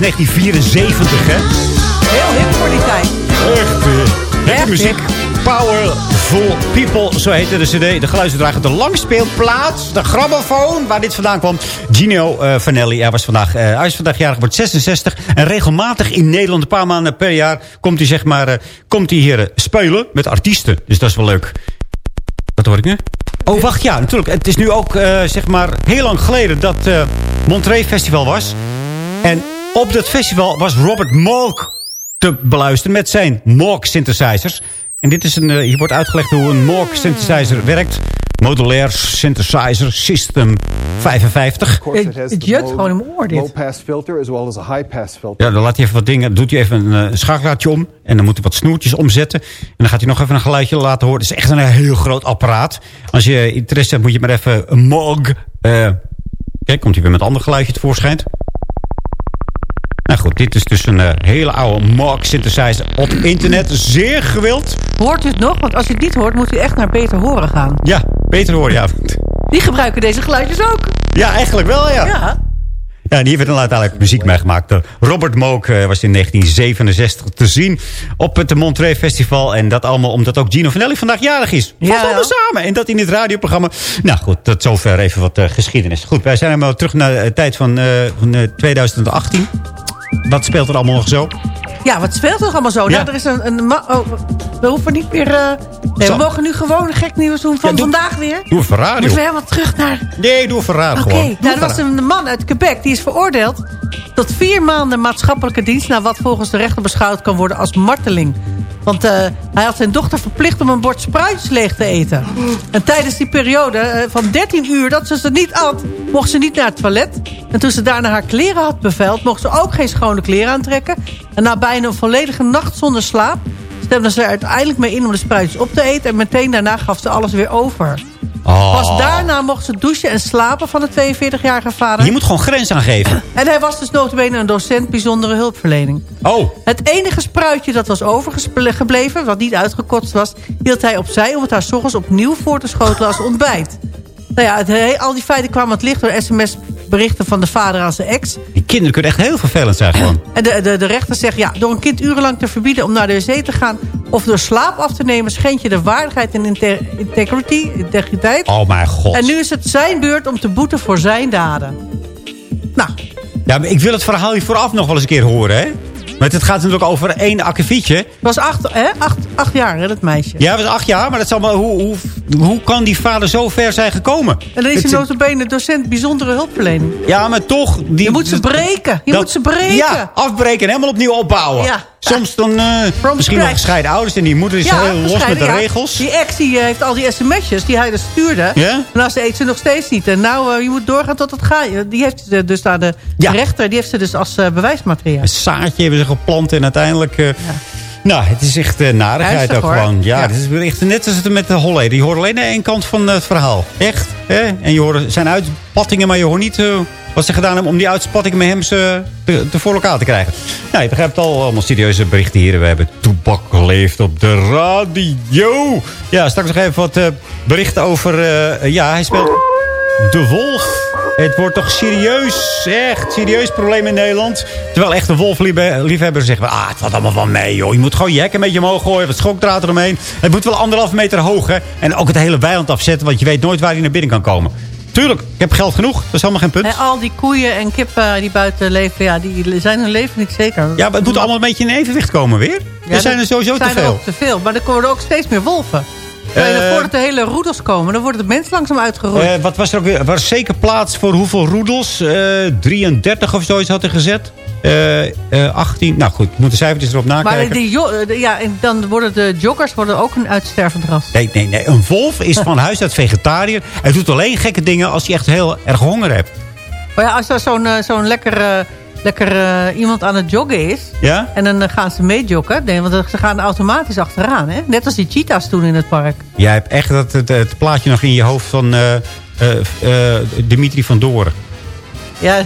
1974, hè? Heel hip voor die tijd. Echt, uh, Echt muziek. Powerful People, zo heette de cd. De geluidsdrager, de langspeelplaats, de grammofoon, waar dit vandaan kwam. Gino eh, Vanelli, hij, was vandaag, eh, hij is vandaag jarig, wordt 66. En regelmatig in Nederland, een paar maanden per jaar, komt hij, zeg maar, komt hij hier spelen met artiesten. Dus dat is wel leuk. Wat hoor ik nu? Oh, wacht, ja, natuurlijk. Het is nu ook, zeg maar, heel lang geleden dat Monterey Festival was. En op dat festival was Robert Moog te beluisteren met zijn Moog synthesizers. En dit is een, eh, hier wordt uitgelegd hoe een Moog synthesizer werkt. Modulair Synthesizer System 55. Het jut gewoon in mijn oor, dit. Low pass filter as well as a high pass filter. Ja, dan laat hij even wat dingen, doet hij even een schakelaartje om. En dan moet hij wat snoertjes omzetten. En dan gaat hij nog even een geluidje laten horen. Het is echt een heel groot apparaat. Als je interesse hebt, moet je maar even een Moog... eh, kijk, komt hij weer met een ander geluidje tevoorschijn. Nou goed, dit is dus een eh, hele oude Moog synthesizer op internet. Zeer gewild. Hoort u het nog? Want als u het niet hoort, moet u echt naar Beter Horen gaan. Ja, beter hoor, ja. Die gebruiken deze geluidjes ook. Ja, eigenlijk wel, ja. Ja. Ja, en hier werd dan uiteindelijk muziek meegemaakt. Robert Moog eh, was in 1967 te zien op het Monterey Festival. En dat allemaal omdat ook Gino Vanelli vandaag jarig is. Valt Ja. allemaal samen. En dat in het radioprogramma. Nou goed, tot zover even wat eh, geschiedenis. Goed, wij zijn helemaal terug naar de tijd van, eh, van eh, 2018. Wat speelt er allemaal nog zo? Ja, wat speelt er allemaal zo? Ja. Nou, er is een... een oh, we hoeven niet meer... eh, nee, we mogen nu gewoon een gek nieuws doen van Ja, doe- vandaag weer. Doe even radio. Moeten we helemaal terug naar... Nee, doe even radio Oké, nou, er was een man uit Quebec. Die is veroordeeld tot vier maanden maatschappelijke dienst... naar wat volgens de rechter beschouwd kan worden als marteling. Want eh, hij had zijn dochter verplicht om een bord spruitjes leeg te eten. En tijdens die periode eh, van 13 uur dat ze ze niet at... mocht ze niet naar het toilet. En toen ze daarna haar kleren had beveild... mocht ze ook geen schone kleren aantrekken. En na bijna een volledige nacht zonder slaap... stemde ze er uiteindelijk mee in om de spruitjes op te eten... en meteen daarna gaf ze alles weer over. Oh. Pas daarna mocht ze douchen en slapen van de 42-jarige vader. Je moet gewoon grens aangeven. En hij was dus notabene een docent bijzondere hulpverlening. Oh. Het enige spruitje dat was overgebleven, wat niet uitgekotst was... hield hij opzij om het haar 's ochtends opnieuw voor te schotelen als ontbijt. Nou ja, het, al die feiten kwamen het licht door sms-berichten van de vader aan zijn ex. Die kinderen kunnen echt heel vervelend zijn gewoon. En de, de, de rechter zegt, ja, door een kind urenlang te verbieden om naar de wc te gaan... of door slaap af te nemen, schend je de waardigheid en inte- integrity, integriteit. Oh mijn god. En nu is het zijn beurt om te boeten voor zijn daden. Nou, Ja, maar ik wil het verhaal hier vooraf nog wel eens een keer horen, hè? Want het gaat natuurlijk over één akkefietje. Het was acht, hè? Acht, acht jaar, hè, dat meisje. Ja, het was acht jaar, maar dat is allemaal, hoe, hoe, hoe kan die vader zo ver zijn gekomen? En dan is hij notabene docent bijzondere hulpverlening. Ja, maar toch... Die, Je moet ze breken. Je dat- moet ze breken. Ja, afbreken en helemaal opnieuw opbouwen. Ja. Soms dan eh, misschien nog gescheiden ouders en die moeder is heel los met de ja. regels. Die ex die eh, heeft al die sms'jes die hij dus stuurde. Ja? En als ze eet ze nog steeds niet. En nou, eh, je moet doorgaan tot het gaat. Die heeft ze dus aan de rechter, die heeft ze dus als bewijsmateriaal. Een zaadje hebben ze geplant en uiteindelijk... eh, Nou, het is echt eh, narigheid ook hoor. gewoon. Ja, Ja. Het is echt net als het met de Holleden. Je hoort alleen de één kant van het verhaal. Echt. Hè? En je hoort zijn uitpattingen, maar je hoort niet eh, wat ze gedaan hebben... om die uitspattingen met hem ze te, te voor elkaar te krijgen. Nou, je begrijpt al, allemaal serieuze berichten hier. We hebben Toebak geleefd op de radio. Ja, straks nog even wat berichten over... ja, hij speelt de Wolf. Het wordt toch serieus, echt serieus probleem in Nederland. Terwijl echte wolfliefhebbers zeggen... Ah, het valt allemaal van mee, joh. Je moet gewoon je hek een beetje omhoog gooien. Wat schokdraad eromheen. Het moet wel anderhalf meter hoog, hè. En ook het hele weiland afzetten. Want je weet nooit waar hij naar binnen kan komen. Tuurlijk, ik heb geld genoeg. Dat is helemaal geen punt. En al die koeien en kippen die buiten leven, ja, die zijn hun leven niet zeker. Ja, maar het moet allemaal een beetje in evenwicht komen weer. Ja, er zijn er sowieso te zijn er veel. ook te veel. Maar er komen er ook steeds meer wolven. Eh, voordat de hele roedels komen, dan wordt het mens langzaam uitgeroeid. Eh, wat was er ook weer? Er was zeker plaats voor hoeveel roedels? Eh 33 of zoiets had hij gezet. Eh, eh, 18. Nou goed, ik moet de cijfertjes erop nakijken. maar die, de- ja, dan worden de joggers worden ook een uitstervend ras. Nee, nee, nee. Een wolf is van huis uit vegetariër. Hij doet alleen gekke dingen als hij echt heel erg honger heeft. Maar ja, als er zo'n zo'n lekker, lekker eh, iemand aan het joggen is... Ja? en dan eh, gaan ze meejoggen... Nee, want ze gaan automatisch achteraan. Hè? Net als die cheetahs toen in het park. Jij hebt echt dat, het, het plaatje nog in je hoofd van eh, Dimitri van Doren. Ja,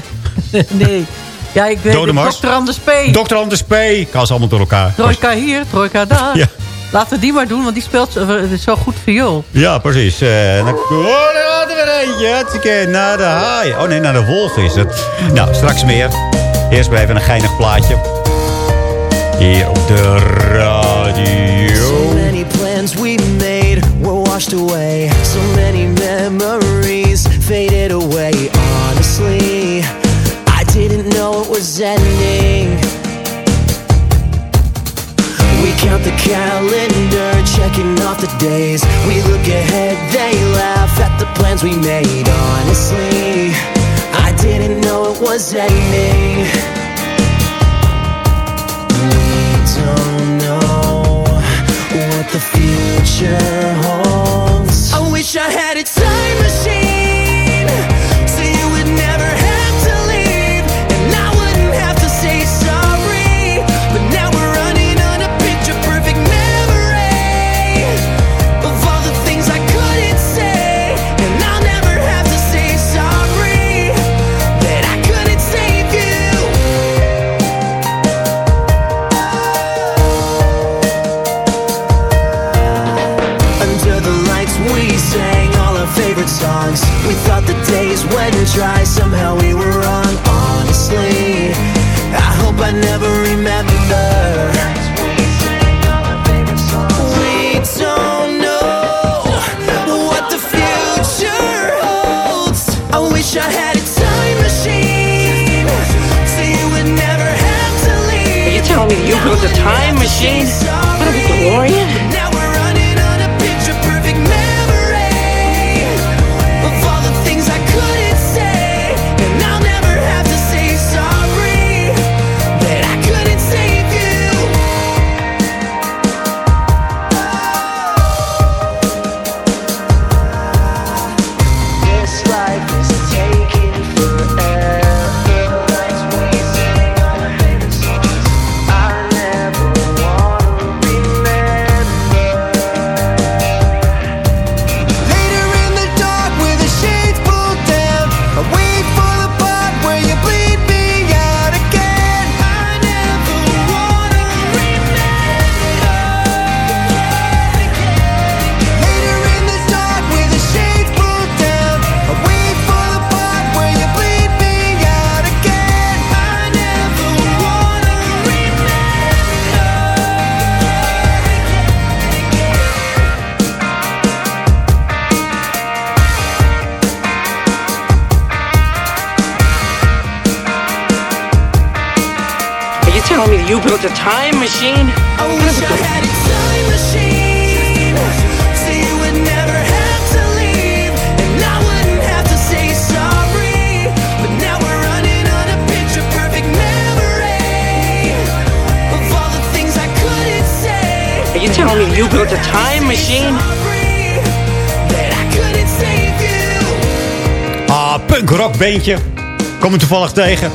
nee. Ja, ik weet. Dr. Anders P. Dr. Anders P. Kan ze allemaal door elkaar. Trojka hier, trojka daar. Ja. Laten we die maar doen, want die speelt zo, zo goed viool. Ja, precies. En dan, oh, daar gaat er weer eentje. Hartstikke naar de haai. Oh nee, naar de wolf is het. Nou, straks meer. Eerst maar even een geinig plaatje. Hier op de radio. So many plans we made were washed away. So many memories faded away. Honestly, I didn't know it was ending. We count the calendar, checking off the days. We look ahead, they laugh at the plans we made. Honestly, didn't know it was ending. We don't know what the future holds. I wish I had a time machine me you built a time machine? Time machine? I wish I had a time machine so you would never have to leave, and I wouldn't have to say sorry. But now we're running on a picture perfect memory of all the things I couldn't say. Are you telling me you built a time machine? That I couldn't save you. Ah, punkrockbeentje. Kom me toevallig tegen.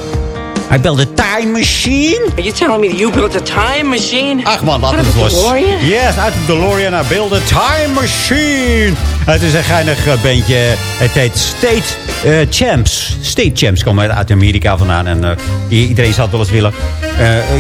Hij belde Time Machine. Are you telling me that you built a time machine? Ach man, laat het a los. DeLorean? Yes, uit de DeLorean naar beelden. Time Machine. Het is een geinig eh, bandje. Het heet State eh, Champs. State Champs komen uit Amerika vandaan. En i- iedereen zou het wel eens willen.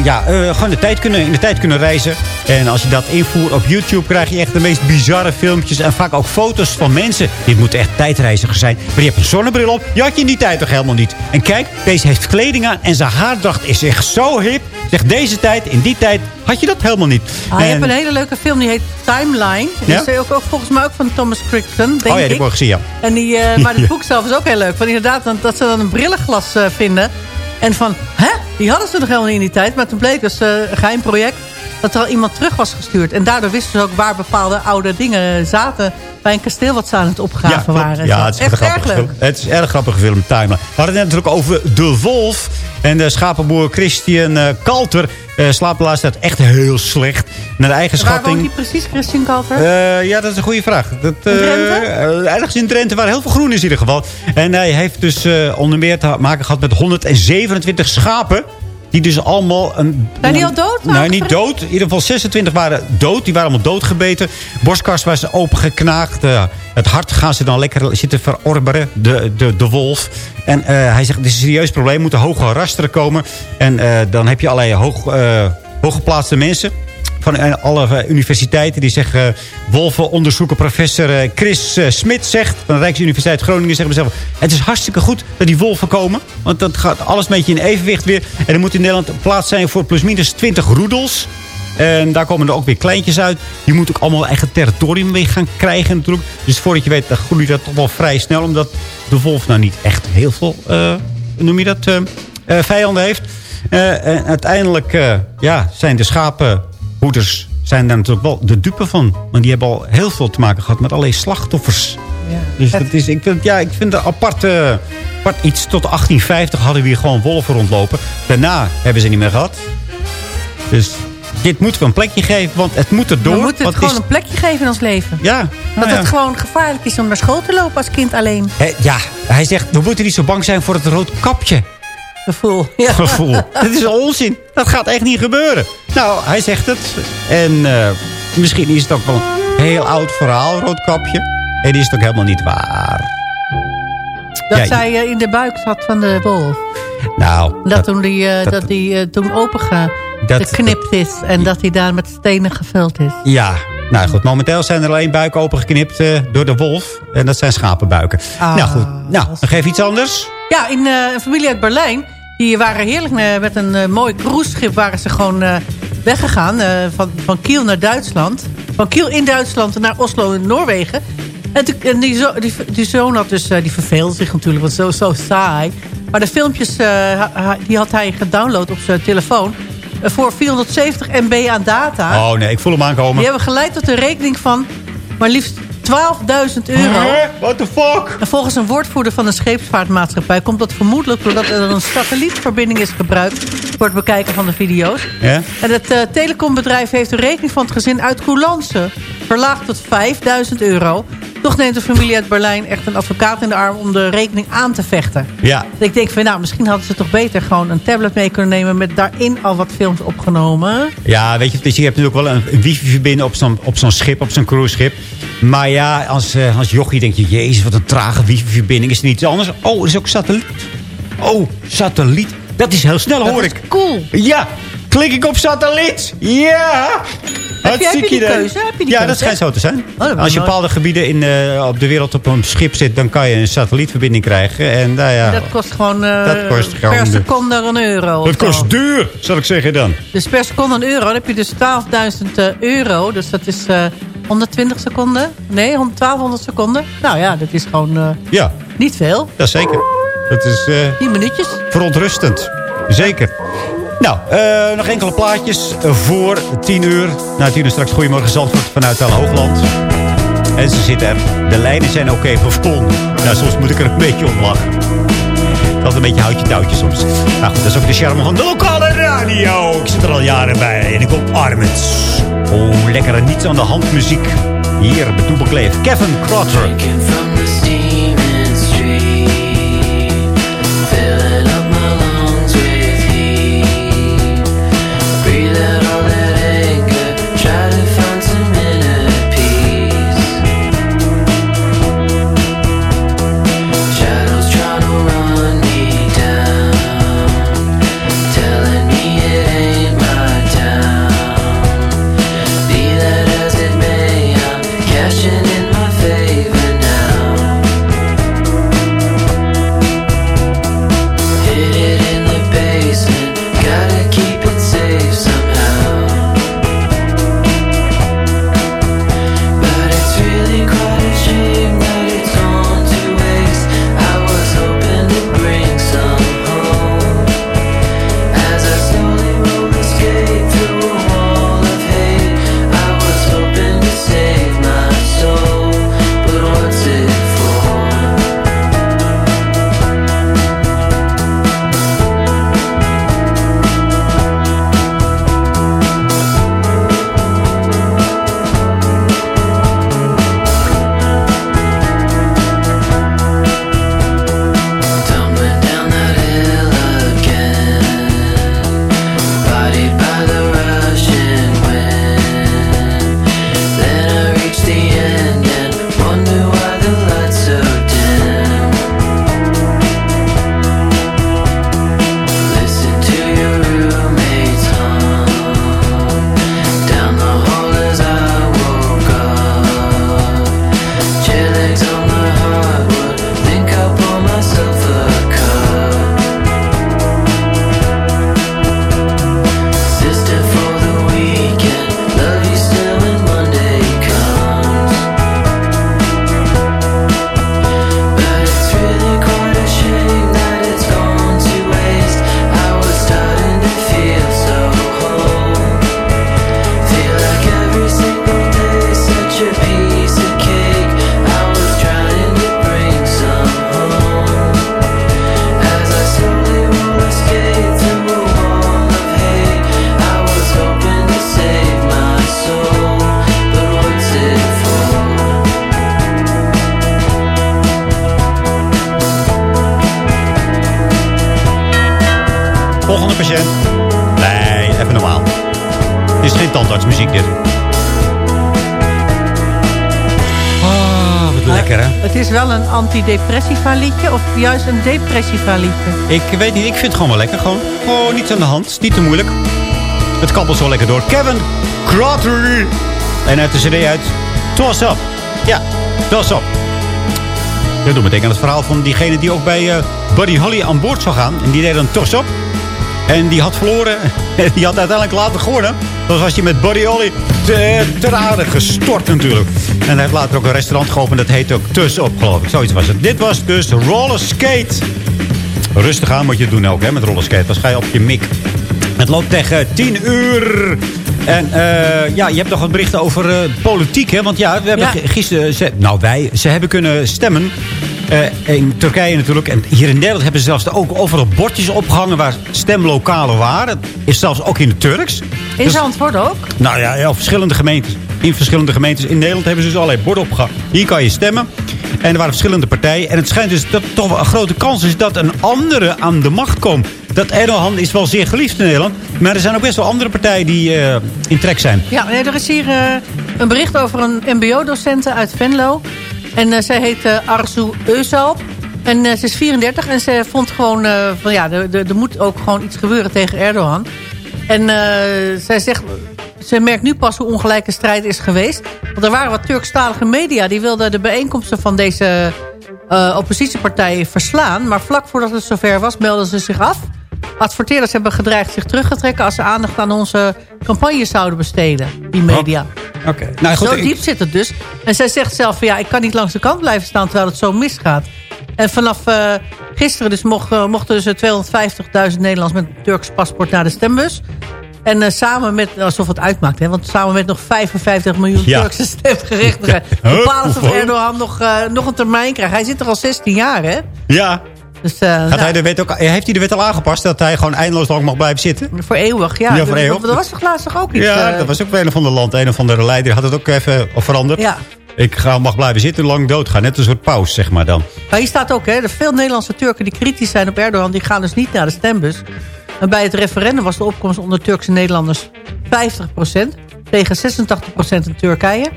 Ja, gewoon de tijd kunnen, in de tijd kunnen reizen. En als je dat invoert op YouTube... krijg je echt de meest bizarre filmpjes. En vaak ook foto's van mensen. Dit moeten echt tijdreizigers zijn. Maar je hebt een zonnebril op. Die had je in die tijd toch helemaal niet. En kijk, deze heeft kleding aan. En zijn haardracht is echt zo hip. Zeg, deze tijd, in die tijd, had je dat helemaal niet. Ah, je En- hebt een hele leuke film, die heet Timeline. Die Ja? is ook, ook volgens mij ook van Thomas Crichton, denk oh ja, die ik. gezien, ja. En die, eh, maar het boek zelf is ook heel leuk. Van inderdaad, want dat ze dan een brillenglas eh, vinden. En van, hè? Die hadden ze nog helemaal niet in die tijd. Maar toen bleek dus eh, een geheim project dat er al iemand terug was gestuurd. En daardoor wisten ze ook waar bepaalde oude dingen zaten... bij een kasteel wat ze aan het opgraven waren. en Ja, het is echt erg leuk. Het is een erg grappige film, Timeline. We hadden het net natuurlijk over De Wolf. En de schapenboer Christian eh, Kalter eh, slaapt tijd echt heel slecht. Naar de eigen En Waar woont schatting... die precies, Christian Kalter? Eh, ja, dat is een goede vraag. Dat, Drenthe? eh, ergens in Drenthe, waar heel veel groen is in ieder geval. En hij heeft dus onder meer te maken gehad met 127 schapen. Die dus allemaal... Een, Zijn die al dood? Nee, niet dood. In ieder geval 26 waren dood. Die waren allemaal doodgebeten. Borstkas was opengeknaagd. Eh, het hart gaan ze dan lekker zitten verorberen. De, de, de wolf. En eh, hij zegt, het is een serieus probleem. Moeten hoge rasteren komen. En eh, dan heb je allerlei hoog, eh, hooggeplaatste mensen van alle universiteiten. Die zeggen, eh, wolvenonderzoeker professor Chris Smit zegt... van de Rijksuniversiteit Groningen zeggen zelf... het is hartstikke goed dat die wolven komen. Want dat gaat alles een beetje in evenwicht weer. En er moet in Nederland plaats zijn voor plusminus 20 roedels. En daar komen er ook weer kleintjes uit. Die moeten ook allemaal eigen territorium weer gaan krijgen natuurlijk. Dus voordat je weet, dan groeit dat toch wel vrij snel. Omdat de wolf nou niet echt heel veel, eh, noem je dat, eh, eh, vijanden heeft. En uiteindelijk ja, zijn de schapenhoeders zijn daar natuurlijk wel de dupe van. Want die hebben al heel veel te maken gehad met allerlei slachtoffers. Dus dat is, ik vind, ja, ik vind het apart, apart iets. Tot 1850 hadden we hier gewoon wolven rondlopen. Daarna hebben ze niet meer gehad. Dus dit moeten we een plekje geven, want het moet erdoor. We moeten het gewoon is- een plekje geven in ons leven. Ja, Dat nou ja. het gewoon gevaarlijk is om naar school te lopen als kind alleen. Ja, hij zegt, we moeten niet zo bang zijn voor het rood kapje. Gevoel. Ja. Gevoel. Dat is onzin. Dat gaat echt niet gebeuren. Nou, hij zegt het. En eh, misschien is het ook wel een heel oud verhaal, rood kapje. En is het ook helemaal niet waar. Dat Ja, zij eh, in de buik zat van de wolf. Nou, Dat, toen die, eh, dat, die toen Dat- opengeknipt is. En dat hij daar met stenen gevuld is. Ja, nou goed. Momenteel zijn er alleen buiken opengeknipt eh, door de wolf. En dat zijn schapenbuiken. Ah, nou goed, nou, even iets anders. Ja, in eh, een familie uit Berlijn. Die waren heerlijk eh, met een mooi cruiseschip waren ze gewoon weggegaan. van, van Kiel naar Duitsland. Van Kiel in Duitsland naar Oslo in Noorwegen. En, toen- en die, zo, die, die zoon had dus, die verveelde zich natuurlijk, want zo, zo saai. Maar de filmpjes, die had hij gedownload op zijn telefoon. Voor 470 MB aan data. Oh nee, ik voel hem aankomen. Die hebben geleid tot een rekening van maar liefst 12.000 euro. What the fuck? En volgens een woordvoerder van de scheepsvaartmaatschappij... komt dat vermoedelijk doordat er een satellietverbinding is gebruikt... voor het bekijken van de video's. Ja? En het eh, telecombedrijf heeft de rekening van het gezin uit Coulance... verlaagd tot 5000 euro. Toch neemt de familie uit Berlijn echt een advocaat in de arm... om de rekening aan te vechten. Ja. Ik denk van, nou, misschien hadden ze toch beter gewoon een tablet mee kunnen nemen... met daarin al wat films opgenomen. Ja, weet je, dus je hebt natuurlijk wel een, wifi-verbinding op zo'n op zo'n schip, op zo'n cruiseschip. Maar ja, als, eh, als jochie denk je, jezus, wat een trage wifi-verbinding. Is er niet iets anders? Oh, is ook satelliet. Oh, satelliet. Dat is heel snel, hoor ik. Cool. Ja, klik ik op satelliet. Ja. Heb je- heb je die keuze? Heb je die ja, keuze? dat schijnt zo te zijn. ik Als je bepaalde gebieden in, eh, op de wereld op een schip zit... dan kan je een satellietverbinding krijgen. En nou ja, Dat kost gewoon eh, Dat kost gewoon per de- seconde een euro. dat zo. kost duur, zal ik zeggen dan. Dus per seconde een euro. Dan heb je dus 12.000 eh, euro. Dus dat is eh 120 seconden. Nee, 1200 seconden. Nou ja, dat is gewoon Ja, niet veel. dat zeker. Dat is... 10 minuutjes. Verontrustend. Zeker. Nou, eh, nog enkele plaatjes voor 10 uur. Na 10 uur straks Goedemorgen Zandvoort vanuit El Hoogland. En ze zitten er. De lijnen zijn oké vol. Nou, soms moet ik er een beetje om lachen. Dat is een beetje houtje touwtje soms. Nou goed, dat is ook de charme van de lokale radio. Ik zit er al jaren bij en ik omarm het. Oh, lekkere niets aan de hand muziek. Hier bij Toebekleef. Kevin Crotter. Wel een antidepressiva liedje of juist een depressiva liedje. Ik weet niet, ik vind het gewoon wel lekker. Gewoon, gewoon niet aan de hand. Niet te moeilijk. Het kabbelt zo lekker door. Kevin Crottery. En uit de cd uit Toss. Ja, Toss Up. Dat doet me denken aan het verhaal van diegene die ook bij eh, Buddy Holly aan boord zou gaan. En die deed een Toss. En die had verloren. En die had uiteindelijk later gewonnen. Dat was hij met Buddy Holly te, ter gestort natuurlijk. En hij heeft later ook een restaurant geopend. Dat heet ook Tuss Up, geloof ik. Zoiets was het. Dit was dus Roller Skate. Rustig aan moet je doen ook, hè, met rollerskate. Dan ga je op je mik. Het loopt tegen 10 uur. En eh, ja, je hebt nog wat berichten over eh, politiek, hè? Want ja, we hebben Ja. gisteren... Ze, nou, wij, ze hebben kunnen stemmen. Eh, in Turkije natuurlijk. En hier in Nederland hebben ze zelfs ook overal bordjes opgehangen... waar stemlokalen waren. Is zelfs ook in het Turks. In Dus- Zandvoort ook. nou ja, ja, verschillende gemeentes. In verschillende gemeentes in Nederland hebben ze dus allerlei borden opgehangen. Hier kan je stemmen. En er waren verschillende partijen. En het schijnt dus dat toch wel een grote kans is dat een andere aan de macht komt. Dat Erdogan is wel zeer geliefd in Nederland. Maar er zijn ook best wel andere partijen die eh, in trek zijn. Ja, er is hier eh, een bericht over een mbo-docente uit Venlo. En eh, zij heet eh, Arzu Özal. En eh, ze is 34 en ze vond gewoon van ja, er, moet ook gewoon iets gebeuren tegen Erdogan. En zij zegt, ze merkt nu pas hoe ongelijke strijd is geweest. Want er waren wat Turkstalige media die wilden de bijeenkomsten van deze eh, oppositiepartij verslaan. Maar vlak voordat het zover was, melden ze zich af. Adverteerders hebben gedreigd zich terug te trekken... als ze aandacht aan onze campagne zouden besteden, die media. Oké. Nou, goed, zo ik- diep zit het dus. En zij zegt zelf, van, ja, ik kan niet langs de kant blijven staan... terwijl het zo misgaat. En vanaf eh, gisteren dus mochten, mochten dus eh, 250.000 Nederlands... met een Turks paspoort naar de stembus. En eh, samen met, alsof het uitmaakt, hè, want samen met nog 55 miljoen Ja. Turkse stemgerechtigden... Ja. bepalen of? Erdogan nog, eh, nog een termijn krijgt. Hij zit er al 16 jaar, hè? Ja. Dus, eh, Gaat nou, hij de wet ook, heeft hij de wet al aangepast dat hij gewoon eindeloos lang mag blijven zitten? voor eeuwig, ja. Ja, voor Dat- eeuwig. Dat was toch laatst toch ook iets? Ja, eh, dat was ook bij een of andere land. Een of andere leider had het ook even veranderd. Ja. Ik ga, mag blijven zitten en lang doodgaan. Net een soort pauze, zeg maar dan. Maar hier staat ook, hè, er veel Nederlandse Turken die kritisch zijn op Erdogan... die gaan dus niet naar de stembus. En bij het referendum was de opkomst onder Turkse Nederlanders 50% tegen 86% in Turkije.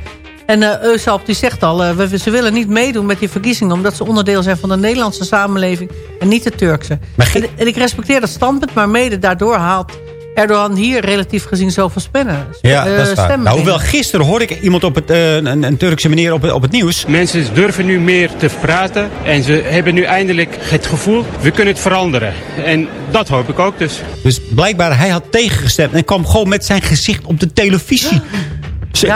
En eh Özalp die zegt al, eh, we, ze willen niet meedoen met die verkiezingen... omdat ze onderdeel zijn van de Nederlandse samenleving en niet de Turkse. En, en ik respecteer dat standpunt, maar mede daardoor haalt Erdogan hier relatief gezien zoveel spinnen. Ja, eh, dat is waar. stemmen Nou, hoewel gisteren hoorde ik iemand op het, eh, een, een Turkse meneer op, het- op het nieuws. Mensen durven nu meer te praten en ze hebben nu eindelijk het gevoel, we kunnen het veranderen. En dat hoop ik ook dus. Dus blijkbaar, hij had tegengestemd en kwam gewoon met zijn gezicht op de televisie.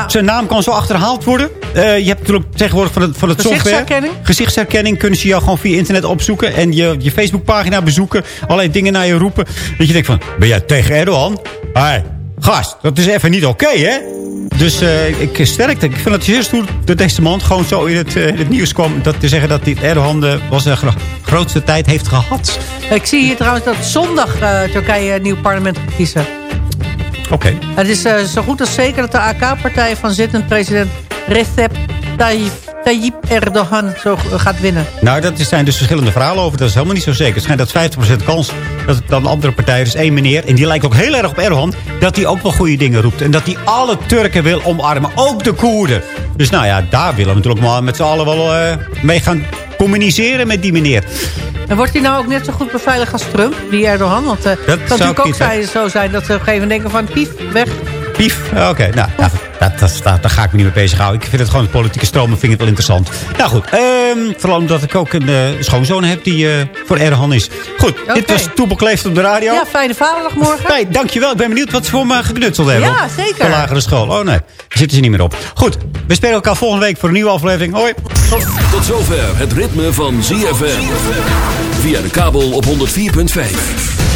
Zijn naam kan zo achterhaald worden. Eh, je hebt natuurlijk tegenwoordig van het, van het software... Gezichtsherkenning? Gezichtsherkenning kunnen ze jou gewoon via internet opzoeken. En je, je Facebookpagina bezoeken. Allerlei dingen naar je roepen. Dat je denkt van, ben jij tegen Erdogan? Hé, gast, dat is even niet oké, hè? Dus eh, ik sterkte. Ik vind het zeer stoer dat deze man gewoon zo in het, eh, in het nieuws kwam. Dat te zeggen dat die Erdogan de, was de gro- grootste tijd heeft gehad. Ik zie hier trouwens dat zondag Turkije een nieuw parlement gaat kiezen. Het is eh, zo goed als zeker dat de AK-partij van zittend president Recep Tayyip, Tayyip Erdogan zo eh, gaat winnen. Nou, dat zijn dus verschillende verhalen over. Dat is helemaal niet zo zeker. Het schijnt dat 50% kans dat het dan andere partij is. één meneer, en die lijkt ook heel erg op Erdogan... dat hij ook wel goede dingen roept. En dat hij alle Turken wil omarmen. Ook de Koerden. Dus nou ja, daar willen we natuurlijk maar met z'n allen wel eh, mee gaan communiceren met die meneer. En wordt hij nou ook net zo goed beveiligd als Trump, die Erdogan? Want eh, het kan natuurlijk ook zijn, zo zijn dat ze op een gegeven moment denken van... pief, weg. Pief, oké. nou, ja, dat, dat, dat, daar ga ik me niet mee bezighouden. Ik vind het gewoon de politieke stromen vind ik het wel interessant. Nou goed, ehm, vooral omdat ik ook een eh, schoonzoon heb die eh, voor Erdogan is. Goed, dit was Toebel Kleeft op de radio. Ja, fijne vaderdag morgen. Nee, dankjewel. Ik ben benieuwd wat ze voor me geknutseld hebben. Ja, op zeker. De lagere school. Oh nee, daar zitten ze niet meer op. Goed, we spelen elkaar volgende week voor een nieuwe aflevering. Hoi. Tot zover het ritme van ZFM. Via de kabel op 104.5.